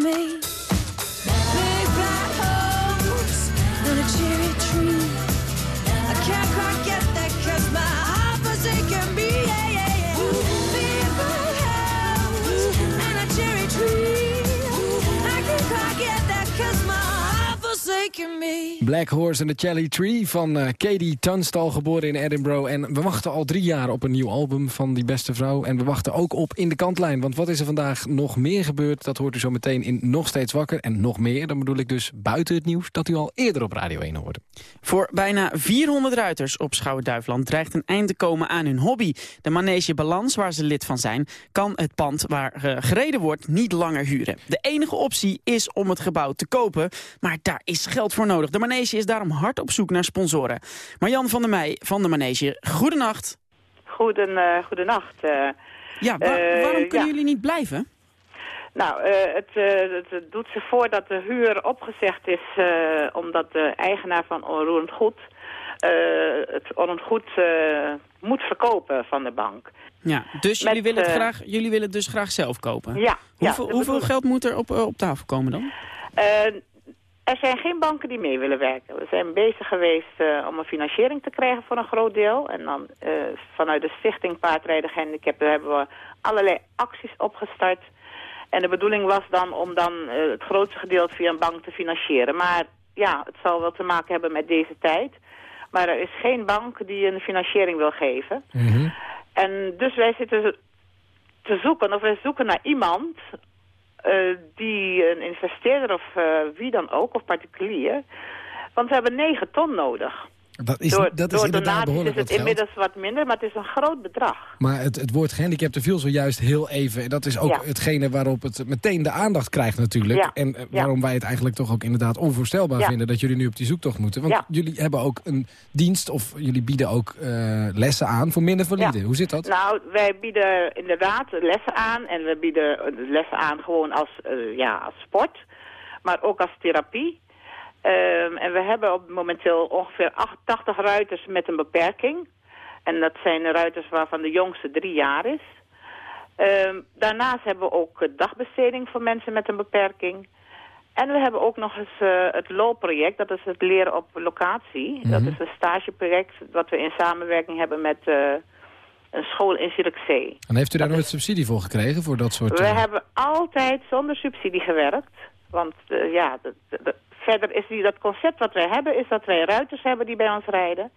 Me. Black Horse and the Cherry Tree van eh, Katie Tunstall, geboren in Edinburgh. En we wachten al drie jaar op een nieuw album van die beste vrouw. En we wachten ook op In de Kantlijn. Want wat is er vandaag nog meer gebeurd? Dat hoort u zo meteen in Nog Steeds Wakker. En nog meer, dan bedoel ik dus buiten het nieuws... dat u al eerder op Radio 1 hoorde. Voor bijna 400 ruiters op Schouwen-Duiveland dreigt een eind te komen aan hun hobby. De manege Balans, waar ze lid van zijn, kan het pand waar eh, gereden wordt niet langer huren. De enige optie is om het gebouw te kopen, maar daar is geld voor nodig. De manege is daarom hard op zoek naar sponsoren. Marjan van der Meij van de manege, goedenacht. Goeden, eh goedenacht. eh. Ja, Eh, waarom kunnen ja. jullie niet blijven? Nou, het, het, doet zich voor dat de huur opgezegd is omdat de eigenaar van onroerend goed het onroerend goed moet verkopen van de bank. Ja, dus Met, jullie, willen het graag, jullie willen het dus graag zelf kopen? Ja, Hoeveel, hoeveel geld moet er op, op tafel komen dan? Er zijn geen banken die mee willen werken. We zijn bezig geweest eh, om een financiering te krijgen voor een groot deel. En dan eh, vanuit de stichting Paardrijden Gehandicapten hebben we allerlei acties opgestart. En de bedoeling was dan om dan eh, het grootste gedeelte via een bank te financieren. Maar ja, het zal wel te maken hebben met deze tijd. Maar er is geen bank die een financiering wil geven. En dus wij zitten te zoeken, of wij zoeken naar iemand eh, die een investeerder of eh, wie dan ook, of particulier. Want we hebben 9 ton nodig. Dat is, door dat is door inderdaad donaties is het inmiddels wat minder, maar het is een groot bedrag. Maar het, het woord gehandicapten viel zojuist heel even. En dat is ook Ja. hetgene waarop het meteen de aandacht krijgt natuurlijk. Ja. En eh, Ja. waarom wij het eigenlijk toch ook inderdaad onvoorstelbaar vinden... dat jullie nu op die zoektocht moeten. Want jullie hebben ook een dienst of jullie bieden ook eh, lessen aan voor minder valide. Hoe zit dat? Nou, wij bieden inderdaad lessen aan. En we bieden lessen aan gewoon als, eh, ja, als sport. Maar ook als therapie. Ehm, en we hebben op momenteel ongeveer 88 ruiters met een beperking. En dat zijn de ruiters waarvan de jongste drie jaar is. Ehm, daarnaast hebben we ook dagbesteding voor mensen met een beperking. En we hebben ook nog eens eh, het LO-project, dat is het leren op locatie. Dat is een stageproject dat we in samenwerking hebben met eh, een school in Zierikzee. En heeft u daar nooit subsidie voor gekregen voor dat soort... We eh, hebben altijd zonder subsidie gewerkt. Want ja, verder is die, dat concept wat wij hebben... is dat wij ruiters hebben die bij ons rijden.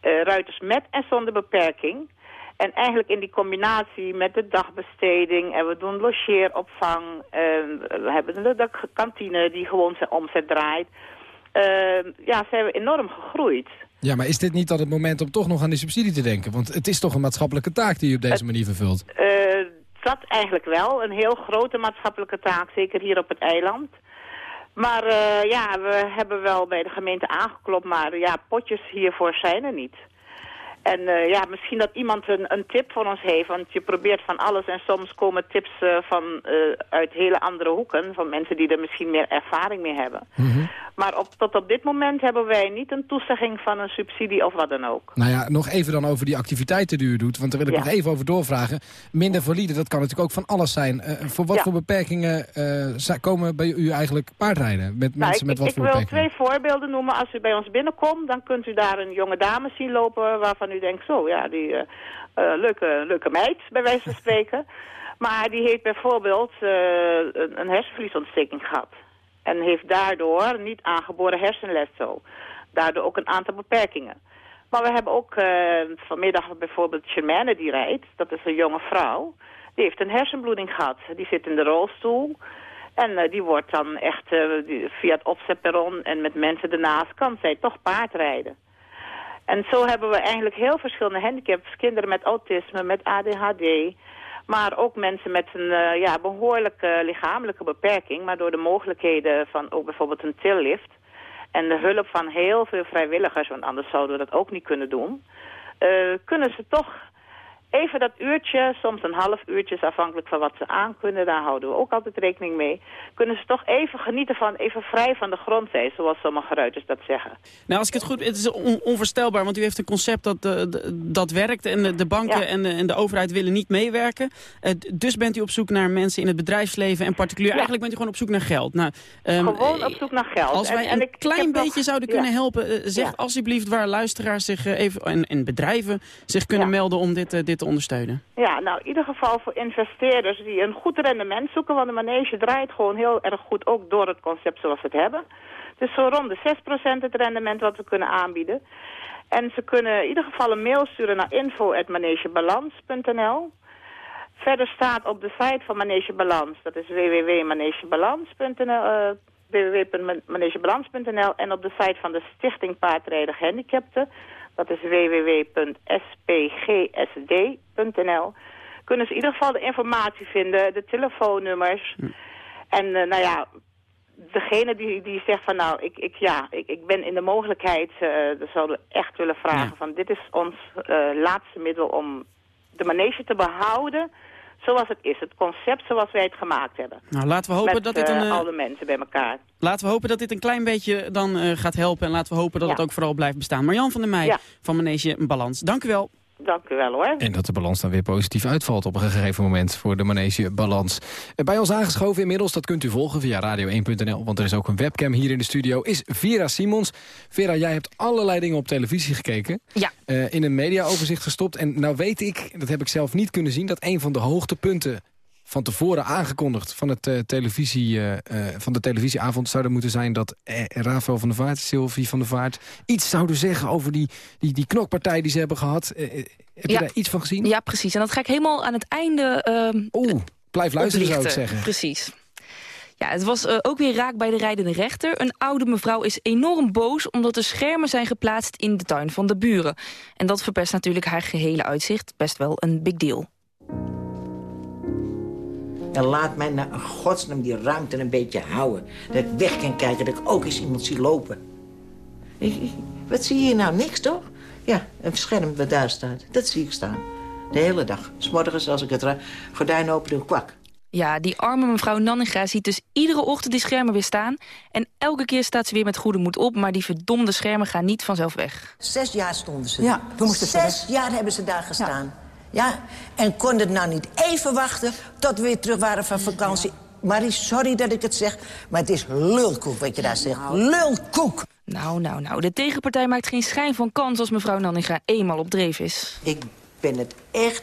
Eh, ruiters met en zonder beperking. En eigenlijk in die combinatie met de dagbesteding... en we doen logeeropvang... eh, we hebben de, kantine die gewoon zijn omzet draait... Eh, ja, zijn we enorm gegroeid. Ja, maar is dit niet dan het moment om toch nog aan die subsidie te denken? Want het is toch een maatschappelijke taak die u op deze manier vervult. Dat eigenlijk wel. Een heel grote maatschappelijke taak, zeker hier op het eiland. Maar eh, ja, we hebben wel bij de gemeente aangeklopt, maar ja, potjes hiervoor zijn er niet. En eh, ja, misschien dat iemand een, een tip voor ons heeft, want je probeert van alles en soms komen tips eh, van, eh, uit hele andere hoeken, van mensen die er misschien meer ervaring mee hebben. Maar op, tot op dit moment hebben wij niet een toezegging van een subsidie of wat dan ook. Nou ja, nog even dan over die activiteiten die u doet. Want daar wil ik Ja. nog even over doorvragen. Minder valide, dat kan natuurlijk ook van alles zijn. Voor wat Ja. voor beperkingen komen bij u eigenlijk paardrijden? Met Nou, mensen ik, met wat ik voor wil beperkingen? twee voorbeelden noemen. Als u bij ons binnenkomt, dan kunt u daar een jonge dame zien lopen... waarvan u denkt, zo, ja, die eh, eh, leuke, leuke meid, bij wijze van spreken. Maar die heeft bijvoorbeeld eh, een, een hersenvliesontsteking gehad. En heeft daardoor niet aangeboren hersenletsel. Daardoor ook een aantal beperkingen. Maar we hebben ook vanmiddag bijvoorbeeld Germaine die rijdt. Dat is een jonge vrouw. Die heeft een hersenbloeding gehad. Die zit in de rolstoel. En die wordt dan echt via het opzetperron en met mensen ernaast kan zij toch paardrijden. En zo hebben we eigenlijk heel verschillende handicaps. Kinderen met autisme, met ADHD. Maar ook mensen met een eh, ja, behoorlijke lichamelijke beperking. Maar door de mogelijkheden van ook bijvoorbeeld een tillift. En de hulp van heel veel vrijwilligers, want anders zouden we dat ook niet kunnen doen. eh, kunnen ze toch even dat uurtje, soms een half uurtje, afhankelijk van wat ze aan kunnen. Daar houden we ook altijd rekening mee. Kunnen ze toch even genieten van, even vrij van de grond zijn, zoals sommige ruiters dat zeggen. Nou, als ik het goed... Het is on- onvoorstelbaar, want u heeft een concept dat, eh, dat werkt... en de, banken Ja. en, de, en de overheid willen niet meewerken. Eh, dus bent u op zoek naar mensen in het bedrijfsleven en particulier. Eigenlijk bent u gewoon op zoek naar geld. Nou, ehm, Gewoon op zoek naar geld. Als wij En- en een ik- ik klein nog- beetje zouden ja. kunnen helpen... eh, zeg alsjeblieft waar luisteraars zich eh, even... En, en bedrijven zich kunnen melden om dit, eh, dit te ondersteunen. Ja, nou in ieder geval voor investeerders die een goed rendement zoeken, want de manege draait gewoon heel erg goed, ook door het concept zoals we het hebben. Dus zo rond de 6% het rendement wat we kunnen aanbieden. En ze kunnen in ieder geval een mail sturen naar info.manegebalans.nl. Verder staat op de site van Manege Balans, dat is www.manegebalans.nl, eh, en op de site van de Stichting Paardrijden Gehandicapten, dat is www.spgsd.nl, kunnen ze in ieder geval de informatie vinden, de telefoonnummers. En eh, nou ja, degene die, die zegt van nou, ik, ik, ja, ik, ik ben in de mogelijkheid, eh dat zouden we echt willen vragen van dit is ons eh, laatste middel om de manege te behouden zoals het is. Het concept zoals wij het gemaakt hebben. Nou, laten we hopen Met, dat dit een... eh, eh, alle mensen bij elkaar. Laten we hopen dat dit een klein beetje dan eh, gaat helpen. En laten we hopen dat Ja. het ook vooral blijft bestaan. Marjan van der Meij Ja. van Manege Balans. Dank u wel. Dank u wel hoor. En dat de balans dan weer positief uitvalt op een gegeven moment voor de manege balans. Eh, Bij ons aangeschoven inmiddels, dat kunt u volgen via radio1.nl... want er is ook een webcam hier in de studio, is Vera Simons. Vera, jij hebt allerlei dingen op televisie gekeken. Ja. eh, in een mediaoverzicht gestopt. En nou weet ik, dat heb ik zelf niet kunnen zien... dat een van de hoogtepunten van tevoren aangekondigd van, het, eh, televisie, eh, eh, van de televisieavond zou er moeten zijn... dat eh, Rafael van der Vaart, Sylvie van der Vaart... iets zouden zeggen over die, die, die knokpartij die ze hebben gehad. Eh, eh, heb je daar iets van gezien? Ja, precies. En dat ga ik helemaal aan het einde ehm Oeh, blijf luisteren zou ik zeggen. Precies. Ja, het was ook weer raak bij de rijdende rechter. Een oude mevrouw is enorm boos omdat er schermen zijn geplaatst in de tuin van de buren. En dat verpest natuurlijk haar gehele uitzicht. Best wel een big deal. En laat mij naar een godsnaam die ruimte een beetje houden. Dat ik weg kan kijken, dat ik ook eens iemand zie lopen. Wat zie je hier nou? Niks, toch? Ja, een scherm wat daar staat. Dat zie ik staan. De hele dag. S'morgens als ik het gordijn open doe, kwak. Ja, die arme mevrouw Nanninga ziet dus iedere ochtend die schermen weer staan. En elke keer staat ze weer met goede moed op, maar die verdomde schermen gaan niet vanzelf weg. Zes jaar stonden ze Ja, we moesten Zes jaar hebben ze daar gestaan. Ja. En kon het nou niet even wachten tot we weer terug waren van vakantie? Marie, sorry dat ik het zeg, maar het is lulkoek wat je daar zegt. Lulkoek! Nou, nou, nou, de tegenpartij maakt geen schijn van kans als mevrouw Nanninga eenmaal op dreef is. Ik ben het echt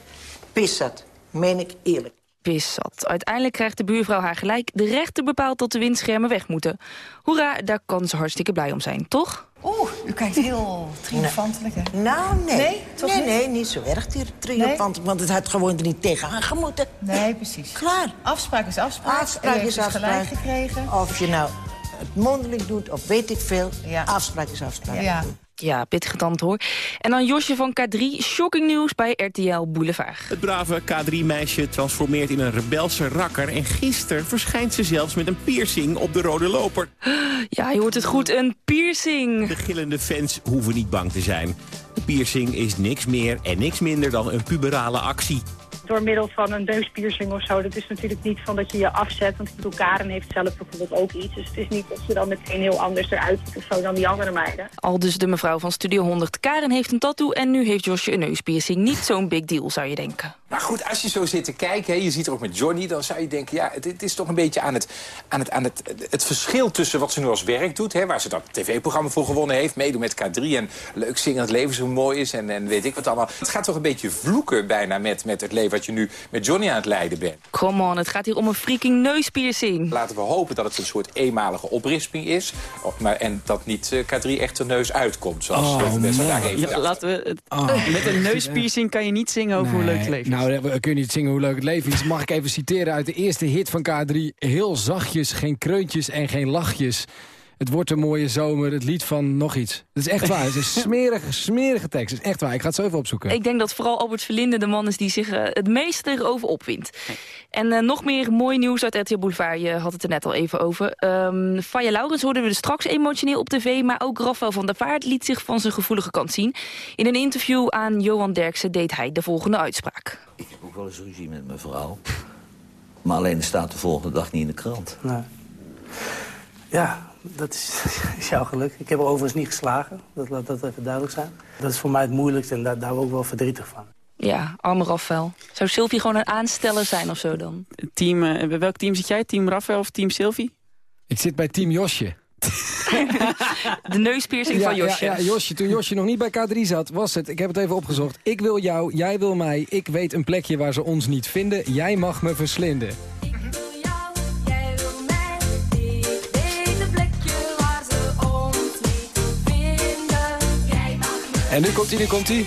pissat, meen ik eerlijk. Pissat. Uiteindelijk krijgt de buurvrouw haar gelijk. De rechter bepaalt dat de windschermen weg moeten. Hoera, daar kan ze hartstikke blij om zijn, toch? Oeh, u kijkt heel triomfantelijk, hè? Nou, nee. Nee, toch nee, niet? nee, niet zo erg tri- triomfantelijk, want het had gewoon er niet tegenaan gemoeten. Nee, precies. Klaar. Afspraak is afspraak. Afspraak is dus afspraak. gelijk gekregen. Of je nou het mondelijk doet of weet ik veel, afspraak is afspraak. Ja. Ja, pittige tand hoor. En dan Josje van K3, shocking nieuws bij RTL Boulevard. Het brave K3-meisje transformeert in een rebelse rakker... en gisteren verschijnt ze zelfs met een piercing op de rode loper. Ja, je hoort het goed, een piercing. De gillende fans hoeven niet bang te zijn. De piercing is niks meer en niks minder dan een puberale actie. Door middel van een neuspiercing of zo. Dat is natuurlijk niet van dat je je afzet. Want ik bedoel, Karen heeft zelf bijvoorbeeld ook iets. Dus het is niet dat je dan meteen heel anders eruit ziet of zo dan die andere meiden. Al dus de mevrouw van Studio 100. Karen heeft een tattoo en nu heeft Josje een neuspiercing. Niet zo'n big deal, zou je denken. Maar goed, als je zo zit te kijken, hè, je ziet er ook met Johnny... dan zou je denken, ja, het, het is toch een beetje aan, het, aan, het, aan het, het verschil tussen wat ze nu als werk doet... Hè, waar ze dat tv-programma voor gewonnen heeft, meedoen met K3... en leuk zingen, het leven zo mooi is en, en weet ik wat allemaal. Het gaat toch een beetje vloeken bijna met, met het leven wat je nu met Johnny aan het leiden bent. Come on, het gaat hier om een freaking neuspiercing. Laten we hopen dat het een soort eenmalige oprisping is... Oh, maar, en dat niet eh, K3 echt de neus uitkomt, zoals Oh, best man. vandaag even Ja, laten we het, Oh, met een neuspiercing kan je niet zingen over hoe leuk het leven is. Nou, dan kun je niet zingen hoe leuk het leven is. Mag ik even citeren uit de eerste hit van K3. Heel zachtjes, geen kreuntjes en geen lachjes. Het wordt een mooie zomer, het lied van nog iets. Het is echt waar, het is een smerige, smerige tekst. Het is echt waar, ik ga het zo even opzoeken. Ik denk dat vooral Albert Verlinde de man is die zich eh, het meest erover opwindt. En eh, nog meer mooi nieuws uit RTL Boulevard. Je had het er net al even over. Ehm Faya Laurens hoorden we er straks emotioneel op tv... maar ook Rafael van der Vaart liet zich van zijn gevoelige kant zien. In een interview aan Johan Derksen deed hij de volgende uitspraak. Ik heb ook wel eens ruzie met mijn vrouw. Maar alleen staat de volgende dag niet in de krant. Nee. Ja, dat is, is jouw geluk. Ik heb er overigens niet geslagen. Dat laat dat even duidelijk zijn. Dat is voor mij het moeilijkste en daar, daar ben ik ook wel verdrietig van. Ja, arme Rafael. Zou Sylvie gewoon een aansteller zijn of zo dan? Team, eh, welk team zit jij? Team Rafael of Team Sylvie? Ik zit bij team Josje. De neuspiercing van Josje. Ja, ja, Josje. Toen Josje nog niet bij K3 zat, was het, ik heb het even opgezocht. Ik wil jou, jij wil mij, ik weet een plekje waar ze ons niet vinden. Jij mag me verslinden. En nu komt hij, nu komt hij.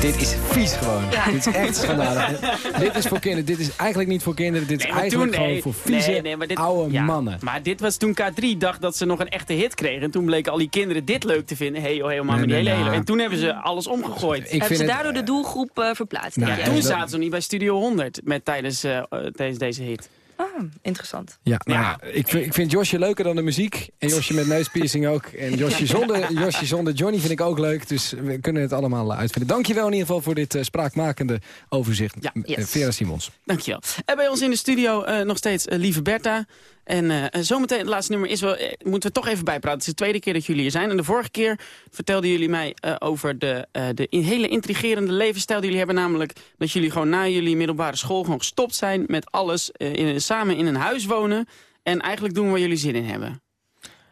Dit is vies gewoon. Ja. Dit is echt schandalig. dit is voor kinderen. Dit is eigenlijk niet voor kinderen. Dit is Nee, eigenlijk toen- gewoon nee, voor vieze, nee, nee, maar dit- oude ja, mannen. Maar dit was toen K3 dacht dat ze nog een echte hit kregen. En toen bleken al die kinderen dit leuk te vinden. Hey, oh, hey, oh, Nee, die nee, hele, nou. hele. En toen hebben ze alles omgegooid. Hebben ze daardoor de doelgroep eh, verplaatst? Ja, denk jij? toen zaten ze nog niet bij Studio 100 met, tijdens, eh, eh, tijdens deze hit. Ah, interessant. Ja, nou ja, ik, vind, ik vind Josje leuker dan de muziek. En Josje met neuspiercing ook. En Josje zonder, Josje zonder Johnny vind ik ook leuk. Dus we kunnen het allemaal eh, uitvinden. Dankjewel in ieder geval voor dit eh, spraakmakende overzicht. Ja, Eh, yes. Vera Simons. Dankjewel. En bij ons in de studio eh, nog steeds lieve Bertha. En eh, zometeen het laatste nummer is wel, moeten we toch even bijpraten. Het is de tweede keer dat jullie hier zijn. En de vorige keer vertelden jullie mij eh, over de, eh, de in- hele intrigerende levensstijl die jullie hebben. Namelijk dat jullie gewoon na jullie middelbare school gewoon gestopt zijn met alles. eh, in, samen in een huis wonen. En eigenlijk doen waar jullie zin in hebben.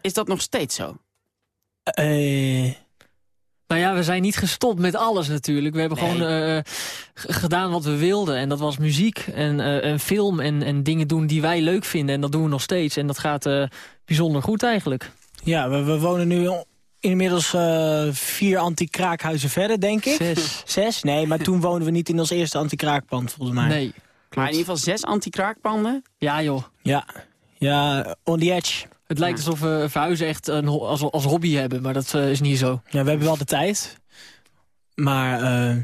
Is dat nog steeds zo? Eh, Nou ja, we zijn niet gestopt met alles natuurlijk. We hebben Nee. gewoon eh, gedaan wat we wilden. En dat was muziek en, eh, en film en, en dingen doen die wij leuk vinden. En dat doen we nog steeds. En dat gaat eh, bijzonder goed eigenlijk. Ja, we, we wonen nu inmiddels eh, vier anti-kraakhuizen verder, denk ik. Zes. Zes? Nee, maar toen woonden we niet in ons eerste anti-kraakpand, volgens mij. Nee. Maar in ieder geval zes anti-kraakpanden. Ja joh. Ja, ja on the edge. Het lijkt alsof we verhuizen echt een, ho- als, als hobby hebben. Maar dat eh, is niet zo. Ja, we hebben wel de tijd. Maar eh,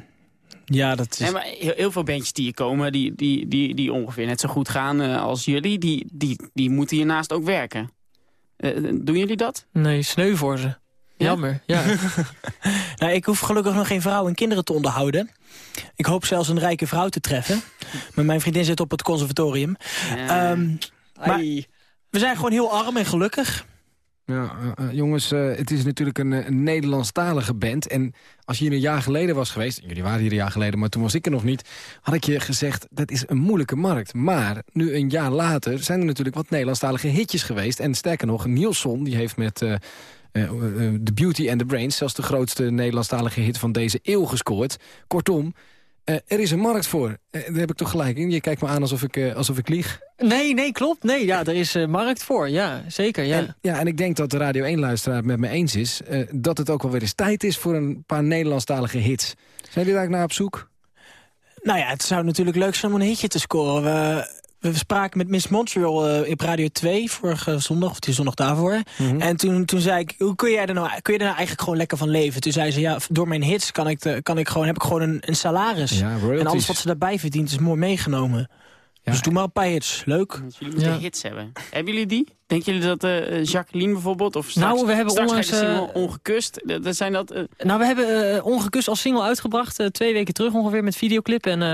ja, dat is... Nee, maar heel, heel veel bandjes die hier komen, die, die, die, die ongeveer net zo goed gaan eh, als jullie, die, die, die moeten hiernaast ook werken. Eh, doen jullie dat? Nee, sneu voor ze. Jammer, ja. nou, ik hoef gelukkig nog geen vrouw en kinderen te onderhouden. Ik hoop zelfs een rijke vrouw te treffen. Maar mijn vriendin zit op het conservatorium. Ehm, maar we zijn gewoon heel arm en gelukkig. Ja, eh, eh, jongens, eh, het is natuurlijk een, een Nederlandstalige band. En als je hier een jaar geleden was geweest... jullie waren hier een jaar geleden, maar toen was ik er nog niet... had ik je gezegd, dat is een moeilijke markt. Maar nu een jaar later zijn er natuurlijk wat Nederlandstalige hitjes geweest. En sterker nog, Nielsen die heeft met... The Beauty and the Brains, zelfs de grootste Nederlandstalige hit van deze eeuw gescoord. Kortom, eh, er is een markt voor. Eh, daar heb ik toch gelijk in. Je kijkt me aan alsof ik, eh, alsof ik lieg. Nee, nee, klopt. Nee, ja, er is eh, markt voor. Ja, zeker, ja. En, ja, en ik denk dat de Radio 1-luisteraar het met me eens is... eh, dat het ook wel weer eens tijd is voor een paar Nederlandstalige hits. Zijn jullie daar ook naar op zoek? Nou ja, het zou natuurlijk leuk zijn om een hitje te scoren. We, we spraken met Miss Montreal eh, op Radio 2 vorige zondag, of die zondag daarvoor. Mhm. En toen, toen zei ik, hoe kun jij, er nou, kun je er nou eigenlijk gewoon lekker van leven? Toen zei ze, ja, door mijn hits kan ik, de, kan ik gewoon, heb ik gewoon een, een salaris. Ja, en alles wat ze daarbij verdient is mooi meegenomen. dus doe maar een paar hits, leuk. Jullie moeten Ja. hits hebben. Hebben jullie die? Denken jullie dat eh, Jacqueline bijvoorbeeld, of straks, Nou, we hebben onlangs, single eh, Ongekust, dat, dat zijn dat... eh, Nou, we hebben eh, Ongekust als single uitgebracht. eh, twee weken terug ongeveer met videoclip. En eh,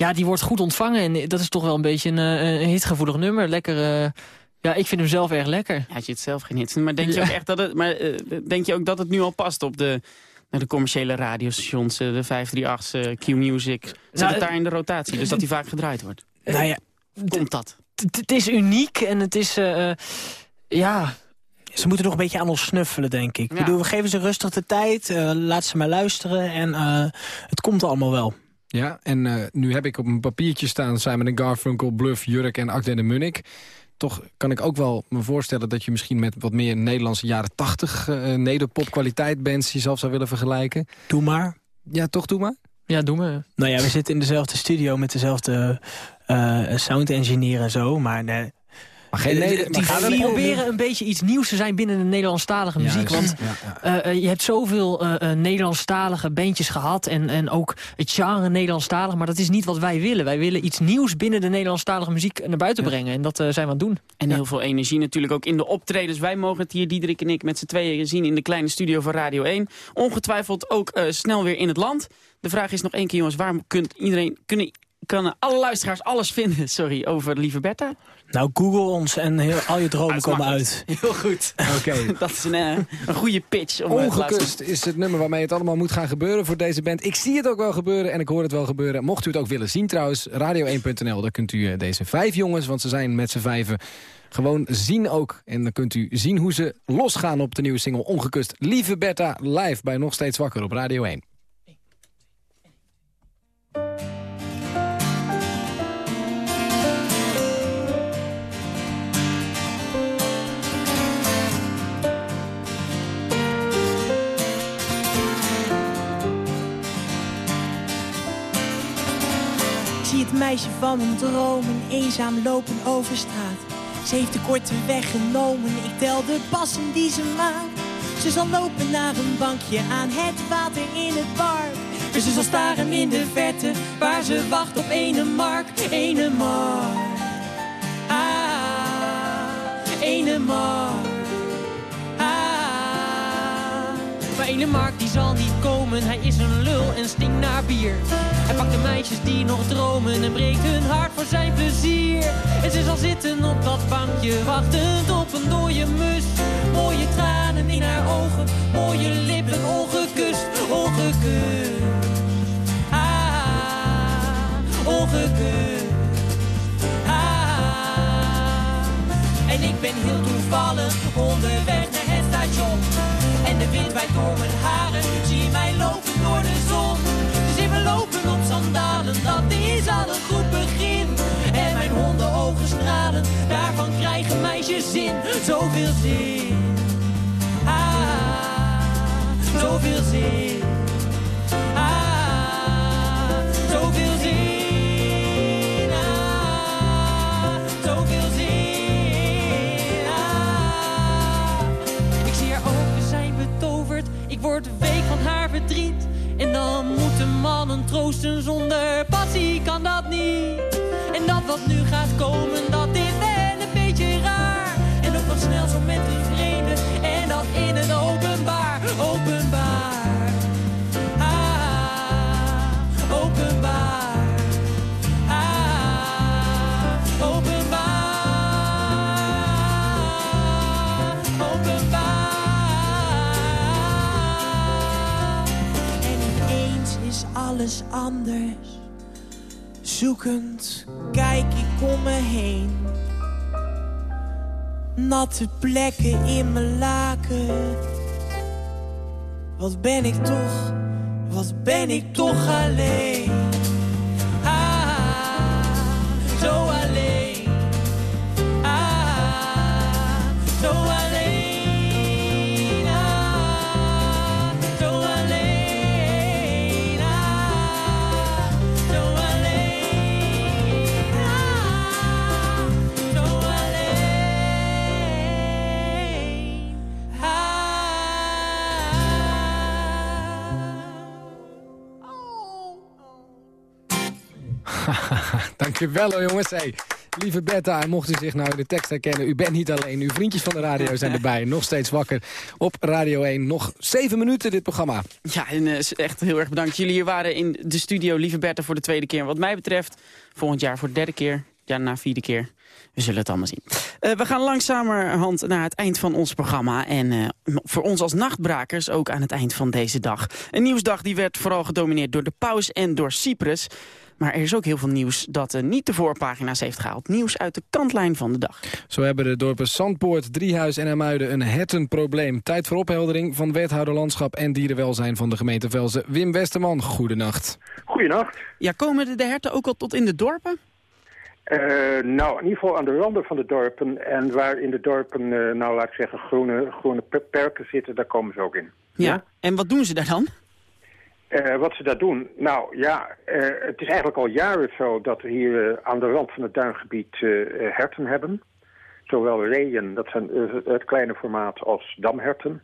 ja, die wordt goed ontvangen. En dat is toch wel een beetje een, eh, een hitgevoelig nummer. Lekker... eh, ja, ik vind hem zelf erg lekker. Ja, je het zelf geen hits. Maar denk je ook echt dat het, maar, eh, denk je ook dat het nu al past op de, naar de commerciële radiostations, de 538's, eh, Q-Music? Zit Nou, het daar in de rotatie, dus dat die vaak gedraaid wordt? Nou ja, Komt dat? Het- is uniek en het is... ja, Ze moeten nog een beetje aan ons snuffelen, denk ik. Ik Ja. bedoel, we geven ze rustig de tijd, eh, laat ze maar luisteren en het komt allemaal wel. Ja, en eh, nu heb ik op een papiertje staan... Simon Garfunkel, Bluff, Jurk en Akde de Munnik. Toch kan ik ook wel me voorstellen dat je misschien met wat meer Nederlandse jaren 80 uh, nederpop kwaliteit bands jezelf zou willen vergelijken. Doe maar. Ja, toch doe maar? Ja, doe me. Nou ja, we zitten in dezelfde studio met dezelfde eh sound engineer en zo, maar nee. Maar geen Eh, die maar er proberen een beetje iets nieuws te zijn binnen de Nederlandstalige muziek. Want ja, eh, eh, je hebt zoveel Nederlandstalige bandjes gehad. En, en ook het genre Nederlandstalig. Maar dat is niet wat wij willen. Wij willen iets nieuws binnen de Nederlandstalige muziek naar buiten brengen. En dat eh, zijn we aan het doen. En heel veel energie natuurlijk ook in de optredens. Wij mogen het hier, Diederik en ik, met z'n tweeën zien in de kleine studio van Radio 1. Ongetwijfeld ook eh, snel weer in het land. De vraag is nog één keer, jongens. Waar kunt iedereen, kunnen, kunnen alle luisteraars alles vinden sorry, over Lieve Bertha? Nou, google ons en heel, al je dromen komen uit. Heel goed. Oké. Dat is een, eh, een goede pitch. Om laten Ongekust is het nummer waarmee het allemaal moet gaan gebeuren voor deze band. Ik zie het ook wel gebeuren en ik hoor het wel gebeuren. Mocht u het ook willen zien trouwens, radio1.nl. Daar kunt u eh, deze vijf jongens, want ze zijn met z'n vijven... gewoon zien ook. En dan kunt u zien hoe ze losgaan op de nieuwe single Ongekust. Lieve Bertha, live bij Nog Steeds Wakker op Radio 1. Meisje van mijn dromen eenzaam lopen over straat. Ze heeft de korte weg genomen, ik tel de passen die ze maakt. Ze zal lopen naar een bankje aan het water in het park. Dus ze zal staren in de verte, waar ze wacht op ene mark, ene mark. Ah, ene mark. Ene Mark die zal niet komen, hij is een lul en stinkt naar bier. Hij pakt de meisjes die nog dromen en breekt hun hart voor zijn plezier. En ze zal zitten op dat bankje, wachtend op een dode mus. Mooie tranen in haar ogen, mooie lippen, ongekust, ongekust. Ah, ongekust. Ah. En ik ben heel toevallig onderweg naar het station. De wind waait door mijn haren, zie mij lopen door de zon. Dus even lopen op sandalen, dat is al een goed begin. En mijn hondenogen stralen, daarvan krijgen meisjes zin. Zoveel zin. Ah, zoveel zin. Dan moeten mannen troosten zonder passie, kan dat niet. En dat wat nu gaat komen, dat is wel een beetje raar. En ook wat snel zo met een vreemde, en dat in het openbaar, openbaar. Alles anders. Zoekend kijk ik om me heen. Natte plekken in mijn laken. Wat ben ik toch, wat ben ik toch alleen. Dankjewel jongens. Hey, lieve Bertha, en mocht u zich nou in de tekst herkennen... u bent niet alleen, uw vriendjes van de radio zijn erbij. Nog steeds wakker op Radio 1. Nog zeven minuten dit programma. Ja, en eh, echt heel erg bedankt. Jullie hier waren in de studio, lieve Bertha, voor de tweede keer. Wat mij betreft, volgend jaar voor de derde keer. Ja, na vierde keer. We zullen het allemaal zien. Eh, we gaan langzamerhand naar het eind van ons programma. En eh, voor ons als nachtbrakers ook aan het eind van deze dag. Een nieuwsdag die werd vooral gedomineerd door de paus en door Cyprus. Maar er is ook heel veel nieuws dat eh, niet de voorpagina's heeft gehaald. Nieuws uit de kantlijn van de dag. Zo hebben de dorpen Zandpoort, Driehuis en Hermuiden een hertenprobleem. Tijd voor opheldering van wethouder Landschap en Dierenwelzijn van de gemeente Velzen. Wim Westerman, goedenacht. Goedenacht. Ja, komen de, herten ook al tot in de dorpen? Eh, nou, in ieder geval aan de randen van de dorpen. En waar in de dorpen, eh, nou laat ik zeggen, groene, groene per- perken zitten, daar komen ze ook in. Ja. En wat doen ze daar dan? Eh, wat ze daar doen? Nou ja, eh, het is eigenlijk al jaren zo dat we hier eh, aan de rand van het duingebied herten hebben. Zowel reeën, dat zijn het kleine formaat, als damherten.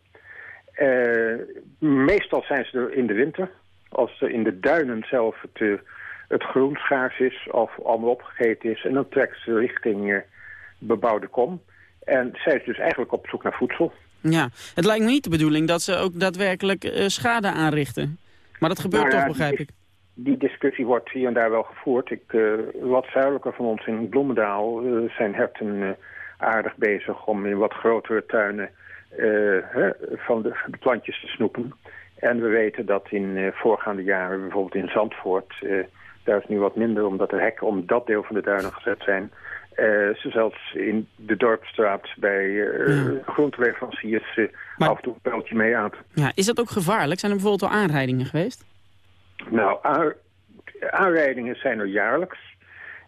Meestal zijn ze er in de winter. Als in de duinen zelf het, het groen schaars is of allemaal opgegeten is. En dan trekken ze richting bebouwde kom. En zijn ze dus eigenlijk op zoek naar voedsel. Ja, het lijkt me niet de bedoeling dat ze ook daadwerkelijk schade aanrichten. Maar dat gebeurt Nou ja, toch, begrijp ik. Die discussie wordt hier en daar wel gevoerd. Ik, eh, wat zuidelijker van ons in Bloemendaal eh, zijn herten eh, aardig bezig om in wat grotere tuinen hè, van de, de plantjes te snoepen. En we weten dat in voorgaande jaren, bijvoorbeeld in Zandvoort, daar is nu wat minder omdat er hekken om dat deel van de duinen gezet zijn. Ze zelfs in de Dorpstraat bij eh groenteleveranciers eh, af en toe een pijltje mee aan. Ja, is dat ook gevaarlijk? Zijn er bijvoorbeeld al aanrijdingen geweest? Nou, aan- aanrijdingen zijn er jaarlijks.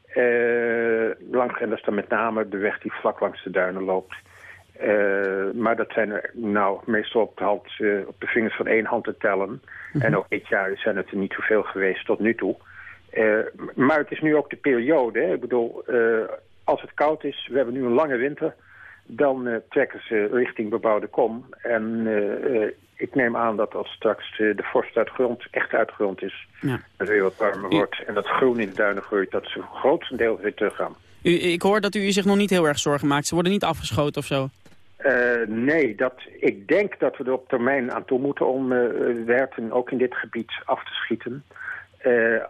Eh langs, en dat is dan met name de weg die vlak langs de duinen loopt. Maar dat zijn er nou meestal op de, hand, op de vingers van één hand te tellen. En ook dit jaar zijn het er niet zoveel geweest tot nu toe. Maar het is nu ook de periode. Hè? Ik bedoel, als het koud is, we hebben nu een lange winter... dan eh, trekken ze richting bebouwde kom. En eh, eh, ik neem aan dat als straks de vorst uit grond echt uit grond is... Ja. het weer wat warmer wordt en dat groen in de duinen groeit... dat ze grotendeels weer teruggaan. U, ik hoor dat u zich nog niet heel erg zorgen maakt. Ze worden niet afgeschoten of zo. Nee, dat, ik denk dat we er op termijn aan toe moeten om werten ook in dit gebied af te schieten.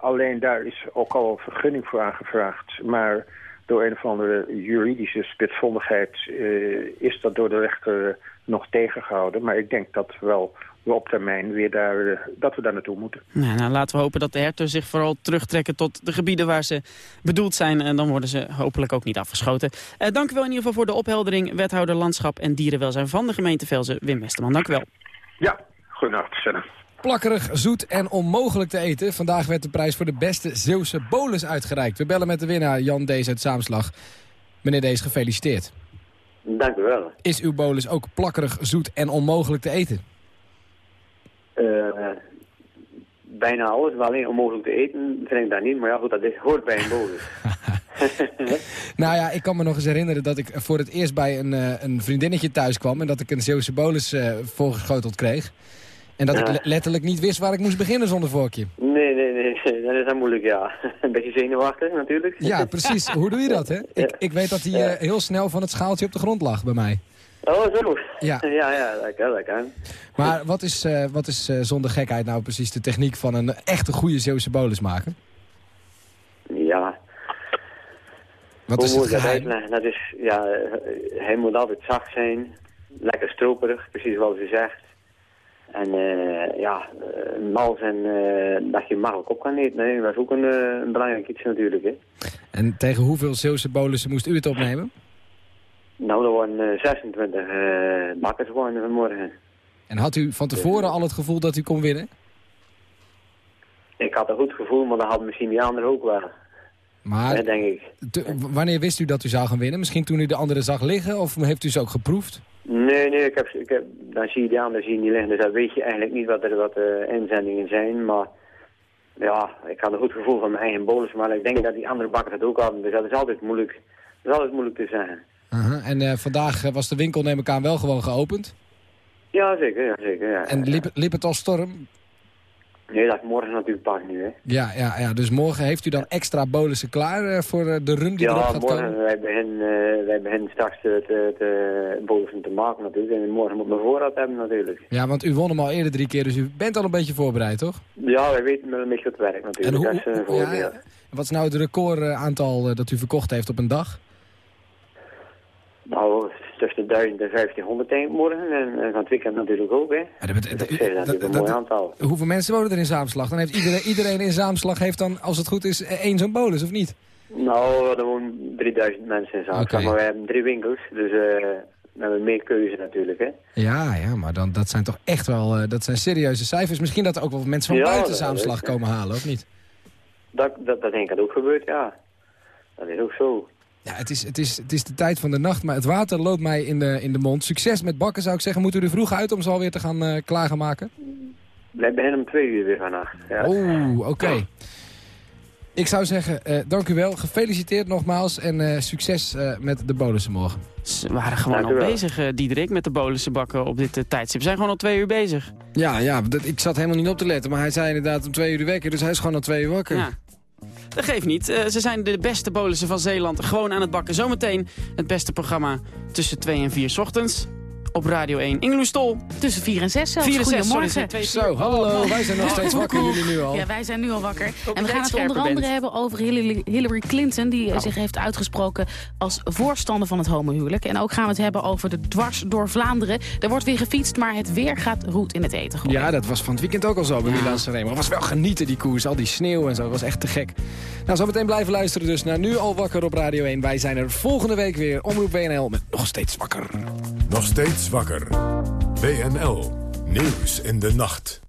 Alleen daar is ook al een vergunning voor aangevraagd. Maar door een of andere juridische spitsvondigheid eh, is dat door de rechter nog tegengehouden. Maar ik denk dat wel we op termijn weer daar, eh, dat we daar naartoe moeten. Nou, nou, laten we hopen dat de herten zich vooral terugtrekken tot de gebieden waar ze bedoeld zijn. En dan worden ze hopelijk ook niet afgeschoten. Eh, dank u wel in ieder geval voor de opheldering. Wethouder Landschap en Dierenwelzijn van de gemeente Velzen, Wim Westerman. Dank u wel. Ja, goedenacht, Senna. Plakkerig, zoet en onmogelijk te eten. Vandaag werd de prijs voor de beste Zeeuwse bolus uitgereikt. We bellen met de winnaar Jan Dees uit Saamslag. Meneer Dees, gefeliciteerd. Dank u wel. Is uw bolus ook plakkerig, zoet en onmogelijk te eten? Eh, bijna alles, maar alleen onmogelijk te eten vind ik dat niet. Maar ja, goed, dat is, hoort bij een bolus. Nou ja, ik kan me nog eens herinneren dat ik voor het eerst bij een, eh, een vriendinnetje thuis kwam... en dat ik een Zeeuwse bolus eh, voorgeschoteld kreeg. En dat ik Ja. letterlijk niet wist waar ik moest beginnen zonder vorkje. Nee, nee, nee, dat is dan moeilijk, ja. Een beetje zenuwachtig natuurlijk. Ja, precies. Hoe doe je dat, hè? Ik, ik weet dat hij eh, heel snel van het schaaltje op de grond lag bij mij. Oh, zo. Ja. Ja, ja, dat kan, dat kan. Maar wat is, eh, wat is eh, zonder gekheid nou precies de techniek van een echte goede Zeeuwse bolus maken? Ja. Wat Hoe is het dat geheim? Dat is, ja, hij moet altijd zacht zijn. Lekker stroperig, precies wat u zegt. En eh, ja, eh, mals en eh, dat je makkelijk op kan eten. Nee, dat is ook een, een belangrijk iets natuurlijk. Hè. En tegen hoeveel Zeeuwse bolussen moest u het opnemen? Nou, er worden eh, 26 eh bakkers worden vanmorgen. En had u van tevoren al het gevoel dat u kon winnen? Ik had een goed gevoel, maar dat had misschien die anderen ook wel. Maar denk ik. wanneer wist u dat u zou gaan winnen? Misschien toen u de anderen zag liggen of heeft u ze ook geproefd? Nee, nee, ik heb, ik heb, dan zie je die anderen zien die liggen. Dus dan weet je eigenlijk niet wat er wat eh, inzendingen zijn. Maar ja, ik had een goed gevoel van mijn eigen bolus. Maar ik denk dat die andere bakkers het ook hadden. Dus dat is altijd moeilijk, dat is altijd moeilijk te zeggen. Aha, En eh, vandaag eh, was de winkel neem ik aan wel gewoon geopend. Ja, zeker, ja, zeker. Ja. En liep, liep het al storm? Nee, dat is morgen natuurlijk pas nu, hè. Ja, ja, ja, dus morgen heeft u dan extra bolussen klaar eh, voor eh, de run die erop Ja, gaat komen? morgen, wij beginnen, eh, wij beginnen straks het bolussen te maken natuurlijk. En morgen moet mijn voorraad hebben natuurlijk. Ja, want u won hem al eerder drie keer, dus u bent al een beetje voorbereid, toch? Ja, wij weten wel een beetje het werkt natuurlijk. En hoe- dat is een voordeel. ja, Wat is nou het record aantal eh, dat u verkocht heeft op een dag? Nou, tussen de 1000 en 1500 denk ik morgen. En, en van het weekend natuurlijk ook, hè. dat, Dus dat is een mooi aantal. Hoeveel mensen wonen er in Zaamslag? Dan heeft iedereen, iedereen in Zaamslag heeft dan, als het goed is, eh, één zo'n bolus, of niet? Nou, er wonen 3000 mensen in Zaanstad, maar we hebben drie winkels. Dus eh, we hebben meer keuze natuurlijk, hè. Ja, ja, maar dan, dat zijn toch echt wel eh, dat zijn serieuze cijfers. Misschien dat er ook wel mensen van Ja, buiten Zaamslag komen halen, of niet? Dat, dat, dat denk ik dat ook gebeurt, ja. Dat is ook zo. Ja, het is, het, is, het is de tijd van de nacht, maar het water loopt mij in de, in de mond. Succes met bakken, zou ik zeggen. Moet u er vroeg uit om ze alweer te gaan eh klaar gaan maken? wij beginnen om twee uur weer vannacht. Ja. Oeh, oké. Ik zou zeggen, eh, dank u wel. Gefeliciteerd nogmaals en eh, succes eh, met de bonussen morgen. Ze waren gewoon al bezig, eh, Diederik, met de bolense bakken op dit eh, tijdstip. We zijn gewoon al twee uur bezig. Ja, ja dat, ik zat helemaal niet op te letten, maar hij zei inderdaad om twee uur de wekker, dus hij is gewoon al twee uur wakker. Ja. Dat geeft niet. Eh, ze zijn de beste bolensen van Zeeland gewoon aan het bakken. Zometeen het beste programma tussen 2 en 4 's ochtends. Op Radio 1. Ingeloes Stol. Tussen 4 en 6 zelfs. 4 en 6, Goedemorgen. sorry, twee, Zo, hallo, wij zijn nog steeds wakker, jullie nu al. Ja, wij zijn nu al wakker. en we gaan het onder andere bent. hebben over Hillary, Clinton... die eh, zich heeft uitgesproken als voorstander van het homohuwelijk. En ook gaan we het hebben over de dwars door Vlaanderen. Er wordt weer gefietst, maar het weer gaat roet in het eten gooien. Ja, dat was van het weekend ook al zo bij Milan Sanremo. Het was wel genieten, die koers. Al die sneeuw en zo. Dat was echt te gek. Nou, zo meteen blijven luisteren dus naar Nu al wakker op Radio 1. Wij zijn er volgende week weer. Omroep WNL met Nog Steeds Wakker. Nog steeds wakker. WNL. Nieuws in de nacht.